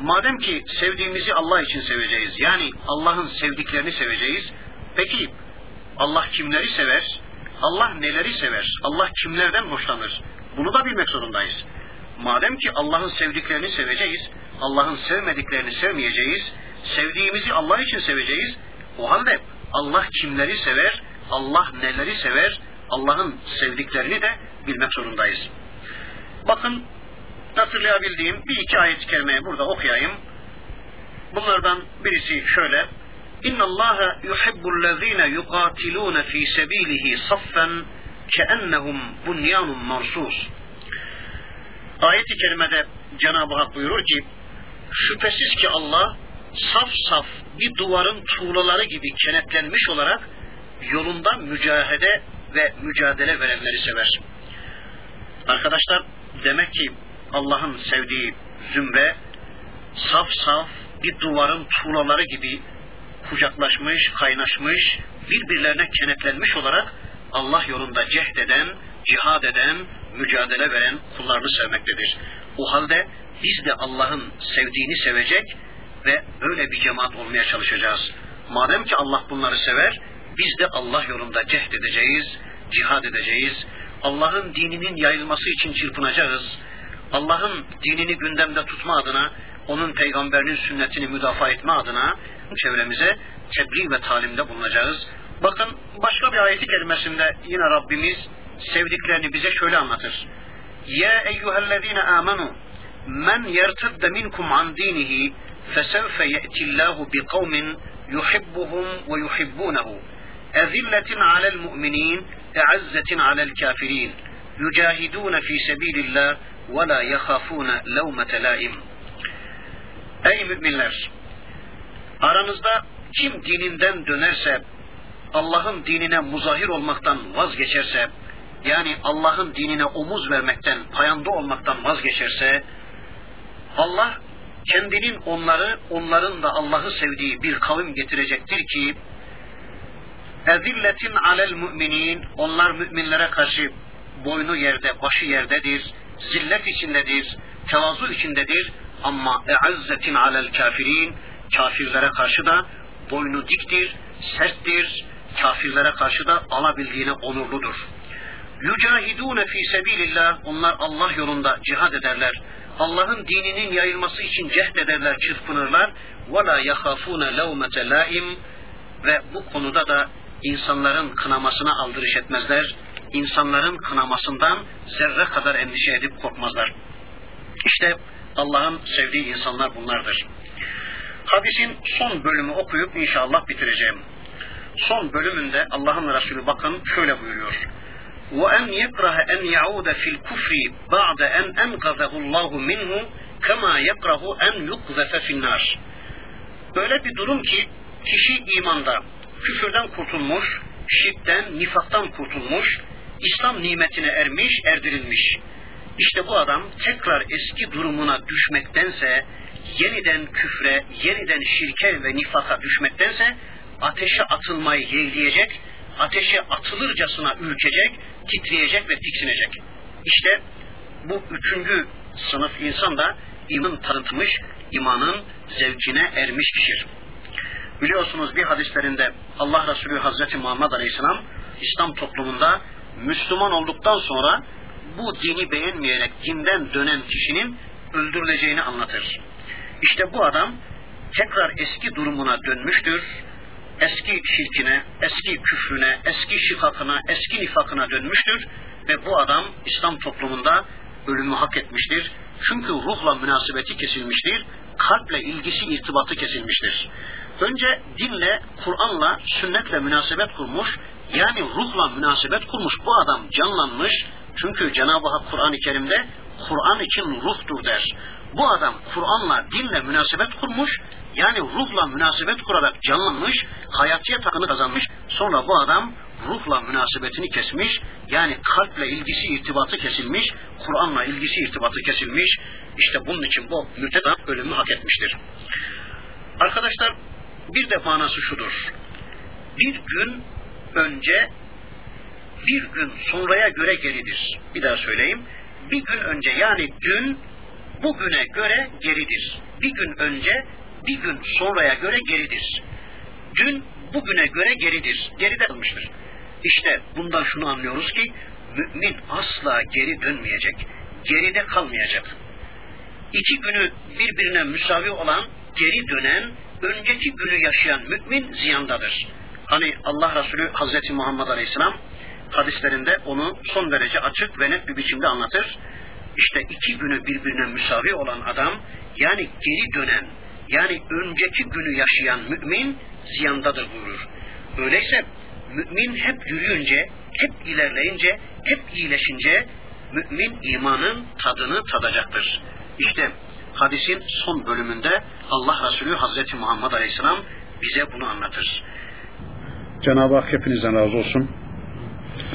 madem ki sevdiğimizi Allah için seveceğiz yani Allah'ın sevdiklerini seveceğiz peki Allah kimleri sever? Allah neleri sever? Allah kimlerden hoşlanır? Bunu da bilmek zorundayız. Madem ki Allah'ın sevdiklerini seveceğiz, Allah'ın sevmediklerini sevmeyeceğiz, sevdiğimizi Allah için seveceğiz. O halde Allah kimleri sever, Allah neleri sever, Allah'ın sevdiklerini de bilmek zorundayız. Bakın hatırlayabildiğim bir iki ayet-i kerimeyi burada okuyayım. Bunlardan birisi şöyle. İnna Allah yuhibbul lezine yuqatilun fi sabilihi saffen keennehum bunyanun marsus. Ayet-i kerimede Cenab-ı Hak buyurur ki şüphesiz ki Allah saf saf bir duvarın tuğlaları gibi kenetlenmiş olarak yolunda mücahede ve mücadele verenleri sever. Arkadaşlar demek ki Allah'ın sevdiği zümre saf saf bir duvarın tuğlaları gibi kucaklaşmış, kaynaşmış, birbirlerine kenetlenmiş olarak Allah yolunda cehd eden, cihad eden, mücadele veren kullarını sevmektedir. O halde biz de Allah'ın sevdiğini sevecek ve böyle bir cemaat olmaya çalışacağız. Madem ki Allah bunları sever, biz de Allah yolunda cehd edeceğiz, cihad edeceğiz. Allah'ın dininin yayılması için çırpınacağız. Allah'ın dinini gündemde tutma adına, onun peygamberinin sünnetini müdafaa etme adına çevremize tebliğ ve talimde bulunacağız. Bakın başka bir ayeti kerimesinde yine Rabbimiz sevdiklerini bize şöyle anlatır. Ya eyyühellezine amenu men yertedde minkum an dinihi ye'tillahu bi kavmin yuhibbuhum ve yuhibbunehu ezilletin alel mu'minin e'azzetin alel kafirin yücahidûne fî sebîlillah ve la yehâfûne levmete laim Ey müminler! Aranızda kim dininden dönerse, Allah'ın dinine muzahir olmaktan vazgeçerse, yani Allah'ın dinine omuz vermekten, payanda olmaktan vazgeçerse, Allah kendinin onları, onların da Allah'ı sevdiği bir kavim getirecektir ki, ezilletin alel müminin, onlar müminlere karşı boynu yerde, başı yerdedir, zillet içindedir, tevazu içindedir, ama e'azzetin alel kafirin, kafirlere karşı da boynu diktir, serttir, kafirlere karşı da alabildiğine onurludur. Yücahidûne fî sebilillah, onlar Allah yolunda cihad ederler. Allah'ın dininin yayılması için cehd ederler, çırpınırlar. وَلَا يَخَافُونَ لَوْمَةَ لَائِمْ Ve bu konuda da insanların kınamasına aldırış etmezler. İnsanların kınamasından zerre kadar endişe edip korkmazlar. İşte Allah'ın sevdiği insanlar bunlardır. Hadisin son bölümü okuyup inşallah bitireceğim. Son bölümünde Allah'ın Resulü bakın şöyle buyuruyor. وَاَنْ يَكْرَهَ اَنْ يَعُودَ فِي الْكُفْرِ بَعْدَ اَنْ اَنْقَذَهُ اللّٰهُ مِنْهُ كَمَا يَكْرَهُ اَنْ يُقْذَفَ فِي النَّارِ Böyle bir durum ki kişi imanda küfürden kurtulmuş, şirkten, nifaktan kurtulmuş, İslam nimetine ermiş, erdirilmiş. İşte bu adam tekrar eski durumuna düşmektense, yeniden küfre, yeniden şirke ve nifaka düşmektense ateşe atılmayı yeğleyecek, ateşe atılırcasına ürkecek, titreyecek ve tiksinecek. İşte bu üçüncü sınıf insan da iman tanıtmış, imanın zevkine ermiş kişidir. Biliyorsunuz bir hadislerinde Allah Resulü Hazreti Muhammed Aleyhisselam İslam toplumunda Müslüman olduktan sonra bu dini beğenmeyerek dinden dönen kişinin öldürüleceğini anlatır. İşte bu adam tekrar eski durumuna dönmüştür. Eski şirkine, eski küfrüne, eski şikakına, eski nifakına dönmüştür. Ve bu adam İslam toplumunda ölümü hak etmiştir. Çünkü ruhla münasebeti kesilmiştir. Kalple ilgisi, irtibatı kesilmiştir. Önce dinle, Kur'an'la, sünnetle münasebet kurmuş, yani ruhla münasebet kurmuş bu adam canlanmış. Çünkü Cenab-ı Hak Kur'an-ı Kerim'de Kur'an için ruhtur der. Bu adam Kur'an'la, dinle münasebet kurmuş, yani ruhla münasebet kurarak canlanmış, hayatiyet hakkını kazanmış. Sonra bu adam ruhla münasebetini kesmiş, yani kalple ilgisi irtibatı kesilmiş, Kur'an'la ilgisi irtibatı kesilmiş. İşte bunun için bu mürteda ölümü hak etmiştir. Arkadaşlar bir de manası şudur. Bir gün önce bir gün sonraya göre geridir. Bir daha söyleyeyim. Bir gün önce yani dün bugüne göre geridir. Bir gün önce bir gün sonraya göre geridir. Dün bugüne göre geridir. Geride kalmıştır. İşte bundan şunu anlıyoruz ki mümin asla geri dönmeyecek. Geride kalmayacak. İki günü birbirine müsavi olan, geri dönen, önceki günü yaşayan mümin ziyandadır. Hani Allah Resulü Hazreti Muhammed Aleyhisselam hadislerinde onu son derece açık ve net bir biçimde anlatır. İşte iki günü birbirine müsavi olan adam, yani geri dönen, yani önceki günü yaşayan mümin ziyandadır buyurur. Öyleyse mümin hep yürüyünce, hep ilerleyince, hep iyileşince mümin imanın tadını tadacaktır. İşte hadisin son bölümünde Allah Resulü Hazreti Muhammed Aleyhisselam bize bunu anlatır. Cenab-ı Hak hepinizden razı olsun.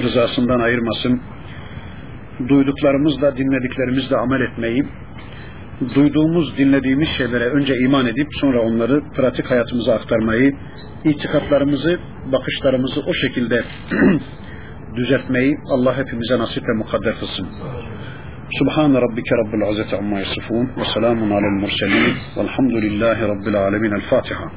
Rızasından ayırmasın. Duyduklarımızla, dinlediklerimizle amel etmeyi, duyduğumuz, dinlediğimiz şeylere önce iman edip sonra onları pratik hayatımıza aktarmayı, itikatlarımızı, bakışlarımızı o şekilde [CLEARS THROAT] düzeltmeyi Allah hepimize nasip ve mukadder kılsın. Subhan rabbike rabbil izzati amma yasifun ve selamun alel murselin velhamdülillahi rabbil alemin. El Fatiha.